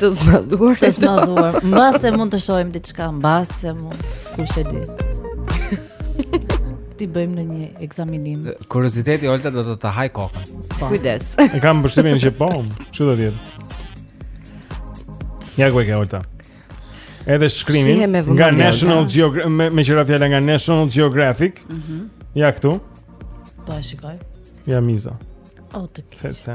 Të zmadhuar. Të zmadhuar. Mbase mund të shohim diçka, mbase mund. Kush e di. T'i bëjmë ne një ekzaminim. Kurioziteti Olta do të të hajë kokën. Po. Kujdes. E kam përshtypjen që po. Ku do të jetë? Ja ku e ke Olta. Edhe shkrimin nga National Geographic me, meqë ra fjala nga National Geographic. Mhm. Mm ja këtu. Po e shikoj. Ja miza. O të keq. Tsetse.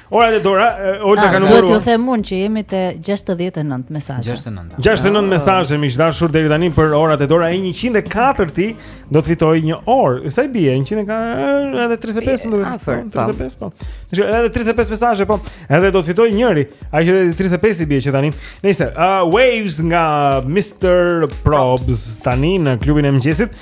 Ora dhe dora, Olta ah, ka numëruar. Do t'ju them unë që jemi te 69 mesazhe. 69. 69 mesazhe miq të dashur deri tani për ora dhe dora e 104-ti do të fitojë një orë. Sa i bie 104 edhe 35 më duhen. 35 po. Dishë po. edhe 35 mesazhe po. Edhe do të fitojë njëri. Ai që 35 i bie që tani. Nëse uh, Waves nga Mr Probz tani në klubin e mëngjesit.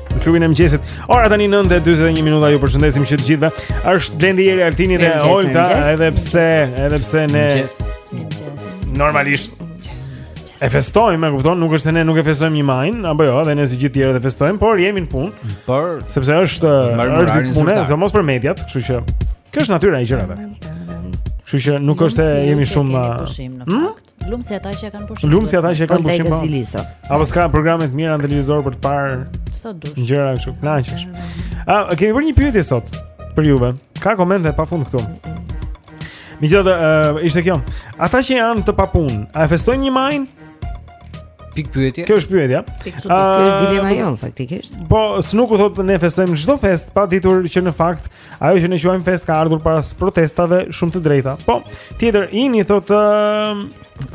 Në klubin e mëngjesit. Ora tani 9:41 minuta ju përshëndesim që të gjithëve. Është Blendi, Eri, Altini dhe Olta, edhe pse, edhe pse ne normalisht e festojmë, e kupton, nuk është se ne nuk e festojmë një majin, apo jo, edhe ne si gjithë tjerët e festojmë, por jemi në punë. Por sepse është është ditë pune, sidomos për mediat, kështu që kjo është natyra e gjërave. Kështu që nuk është se jemi shumë pushim në fakt. Lum si ata që e kanë pushim. Lum si ata që e kanë pushim. Po. Apo s'ka programe të mira në televizor për të parë sa dush. Gjëra kështu, kënaqesh. A kemi bërë një pyetje sot për juve? Ka komente pa fund këtu. Megjithatë, uh, ishte kjo. Ata që janë të papunë, a e festojnë një majin? Pik pyetje. Kjo është pyetja. Kjo është dilema jonë faktikisht. Po, s'nuku thotë ne festojmë çdo festë pa ditur që në fakt Ajo që ne quajmë festë ka ardhur pas protestave shumë të drejta. Po, tjetër Ini thotë uh,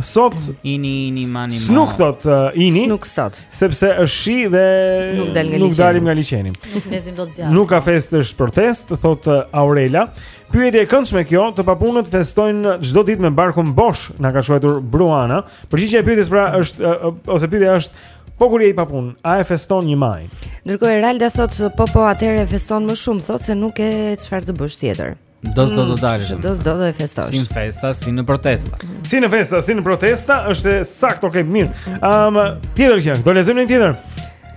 sot Ini Ini mani. Nuk thot uh, Ini. Nuk sot. Sepse është shi dhe nuk dalim nga liqeni. Nuk dalim nga liqeni. Nuk ndezim dot zjarr. Nuk ka festë është protestë, thot uh, Aurela. Pyetje e këndshme kjo, të papunët festojnë çdo ditë me barkun bosh, na ka shkruar Bruana. Përgjigjja e pyetjes pra është uh, uh, ose pyetja është Po kur je i papunë, a e feston një maj? Ndërkohë Eralda thot po po atëherë feston më shumë, thot se nuk ke çfarë të bësh tjetër. Do s'do të mm, dalësh. Do s'do të festosh. Si në festa, si në protesta. Si në festa, si në protesta, është saktë, okay, mirë. Ëm, um, tjetër që, do lexojmë një tjetër.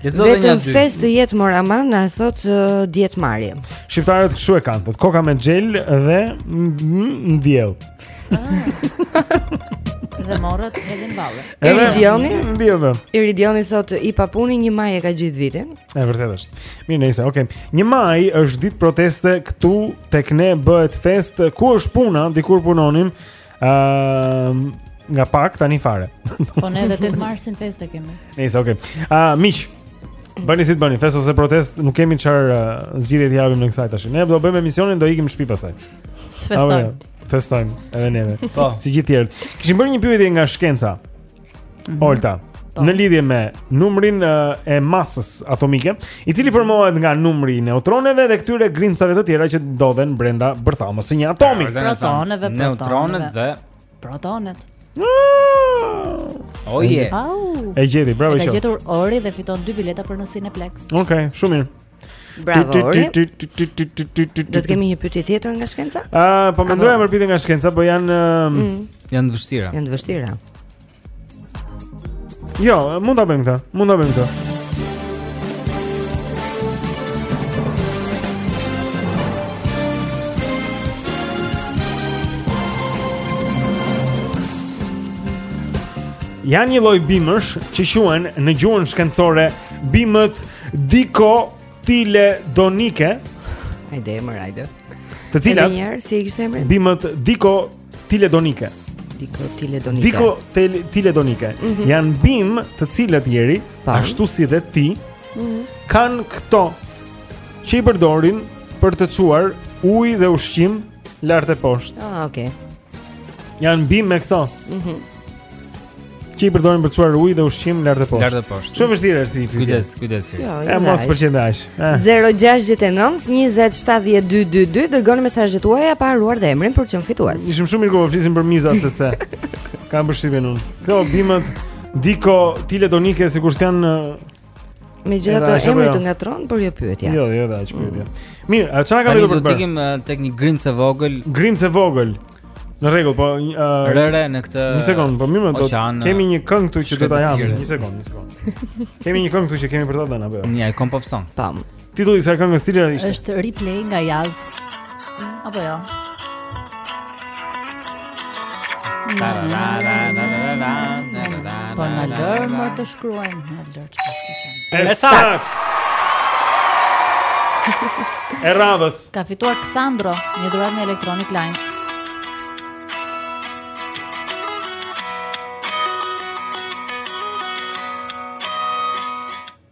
Lexo dhe një tjetër. Vetëm festë të jetë mor aman, na thot uh, Dietmari. Shqiptarët kshu e kanë, thot koka me xhel dhe ndjell. Mm, Dhe morrat hedhin valle. Iridioni, ndihmë. Iridioni thot i papuni një maj e ka gjithë vitin. Është vërtet është. Mirë, nejse, okay. Një maj është ditë proteste këtu tek ne bëhet festë. Ku është puna? Dikur punonim. Ëm uh, nga pak tani fare. Po ne edhe 8 marsin festë kemi. Nejse, okay. Ah, uh, miq. Bëni si të bëni, festë ose protestë, nuk kemi çfarë uh, zgjidhje të japim në kësaj tash. Ne do bëjmë emisionin, do ikim në shtëpi pastaj. Festojmë. Festojmë edhe neve. Po. Si gjithë tjerët. Kishim bërë një pyetje nga shkenca. Mm -hmm. Olta. Po. Në lidhje me numrin e masës atomike, i cili formohet nga numri i neutroneve dhe këtyre grimcave të tjera që ndodhen brenda bërthamës së një atomi. Pra, protoneve, protoneve, neutronet dhe protonet. Ah! Oh yeah. E gjeti, bravo Isha. E ka gjetur Ori dhe fiton dy bileta për në Cineplexx. Okej, okay, shumë mirë. Bravo. Do të kemi një pyetje tjetër nga shkenca? Ah, po mendoja për pyetje nga shkenca, po janë mm. janë të vështira. Janë të vështira. Jo, mund ta bëjmë këtë. Mund ta bëjmë këtë. Janë një lloj bimësh që quhen në gjuhën shkencore bimët Dikotiledonike. Hajde, more hajde. Të cilat? Edhe një herë si e kishte emrin? Bimët dikotiledonike. Dikotiledonike. Dikotiledonike. Mm -hmm. Janë bimë të cilat Jeri, ashtu si dhe ti, mm -hmm. kanë këto që i përdorin për të çuar ujë dhe ushqim lart e poshtë. Ah, okay. Janë bimë me këto. Mhm. Mm Që i përdorin për të çuar ujë dhe ushqim lart e poshtë. Lart e poshtë. Shumë vështirë është si pyetje. Kujdes, kujdes. Jo, e mos përqendrohesh. 069 20 70 222 dërgoni mesazhet tuaja pa harruar dhe emrin për të qenë fitues. Ishim shumë mirë kur po flisim për mizat cece. Kam përshtypjen unë. Këto bimët dikotiledonike sikur s'janë Megjithatë emri jo? të ngatërron, por jo pyetja. Jo, jo, dash mm. pyetja. Mirë, a çfarë kemi për të bërë? Ne do të ikim tek një grimcë e vogël. Grimcë e vogël. Në rregull, po uh, rëre në këtë Një sekond, po mirë më do. Kemi një këngë këtu që do ta japim. Një sekond, një sekond. Kemi një këngë këtu që kemi për ta dhënë apo jo? Një icon pop song. Tam. Titulli i kësaj kënge cili ishte? Është Replay nga Iyaz. Apo jo. Po na lër më të shkruajmë Na lër që të shkruajmë E saktë E radhës Ka fituar Ksandro Një dhuratë në Electronic Line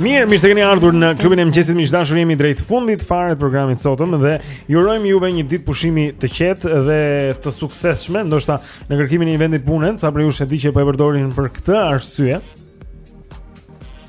Mirë, mirë se keni ardhur në klubin e mëngjesit miq të dashur. Jemi drejt fundit fare të programit të sotëm dhe ju urojmë juve një ditë pushimi të qetë dhe të suksesshme, ndoshta në kërkimin e një vendi pune, ca prej jush e di që po e përdorin për këtë arsye.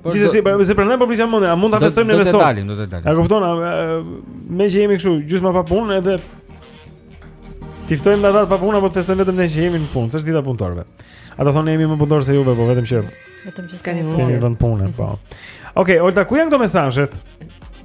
Gjithsesi, pra, se prandaj po vrisja mendjen, a mund ta festojmë ne sot? Do të dalim, do të dalim. A kupton? Me që jemi këtu, gjysma pa punë edhe t'i ftojmë dhe ata pa punë apo të festojmë vetëm ne që jemi në punë, s'është dita e punëtorëve. Ata thonë jemi më punëtorë se juve, po vetëm që vetëm që s'kemi punë. S'kemi vend pune, po. Okej, okay, Olta, ku janë këto mesazhet?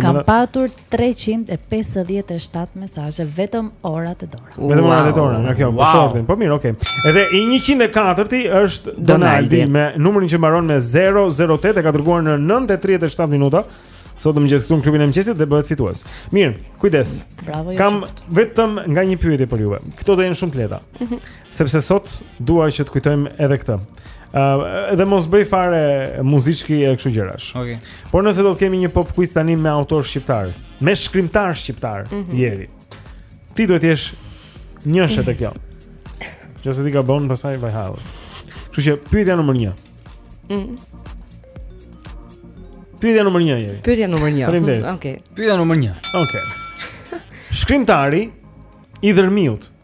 Kam patur 357 mesazhe vetëm Ora te Dora. Wow. Vetëm Ora te Dora, nga kjo, po wow. shoftin. Po mirë, okay. Edhe i 104-ti është Donaldi, Donaldi me numrin që mbaron me 008 e ka dërguar në 9:37 minuta. Sot në mëngjes këtu në klubin e mëngjesit dhe bëhet fitues. Mirë, kujdes. Bravo ju. Kam vetëm nga një pyetje për juve. Këto do jenë shumë të lehta. Sepse sot dua që të kujtojmë edhe këtë. Ë, uh, edhe mos bëj fare muzikë e kështu gjërash. Okej. Okay. Por ne do të kemi një pop quiz tani me autorë shqiptarë, me shkrimtarë shqiptarë, mm -hmm, Jeri. Ti duhet të jesh njësh te kjo. Po se ti gabon pastaj vaj hall. Kështu që pyetja numër 1. Mhm. Mm pyetja numër 1 Jeri. Pyetja numër 1. Okej. Okay. Pyetja numër 1. Okej. Okay. Shkrimtari i Dhërmiut.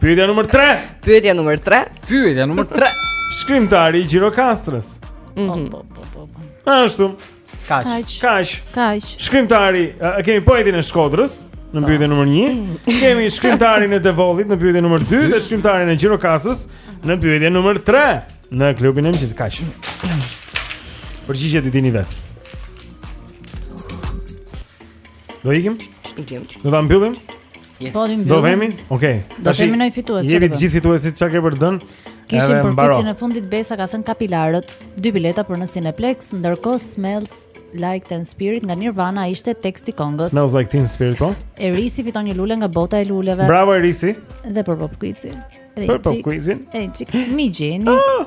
Pyetja numër 3. Pyetja numër 3. Pyetja numër 3. Shkrimtari i Gjirokastrës. Mm -hmm. po, po, po, po. Ashtu. Kaq. Kaq. Kaq. Shkrimtari, kemi poetin e Shkodrës në po. pyetjen numër 1. Mm. Kemi shkrimtarin e Devollit në pyetjen numër 2 dhe shkrimtarin e Gjirokastrës në pyetjen numër 3 në klubin e mëngjesit kaq. Përgjigjet i dini vetë. Do ikim? Ikim. Do ta mbyllim? Yes. Po, do vemi? Okej. Okay. Do vemi në fitues. Jemi të gjithë fituesit çka ke për dhënë? Kishim për pjesën e fundit Besa ka thënë kapilarët, dy bileta për në Cineplex, ndërkohë Smells Like Teen Spirit nga Nirvana ishte teksti i këngës. Smells Like Teen Spirit po. Erisi fiton një lule nga bota e luleve. Bravo Erisi. Dhe për pop quizin. Për pop quizin. Ej, çik, m'i gjeni. Ah!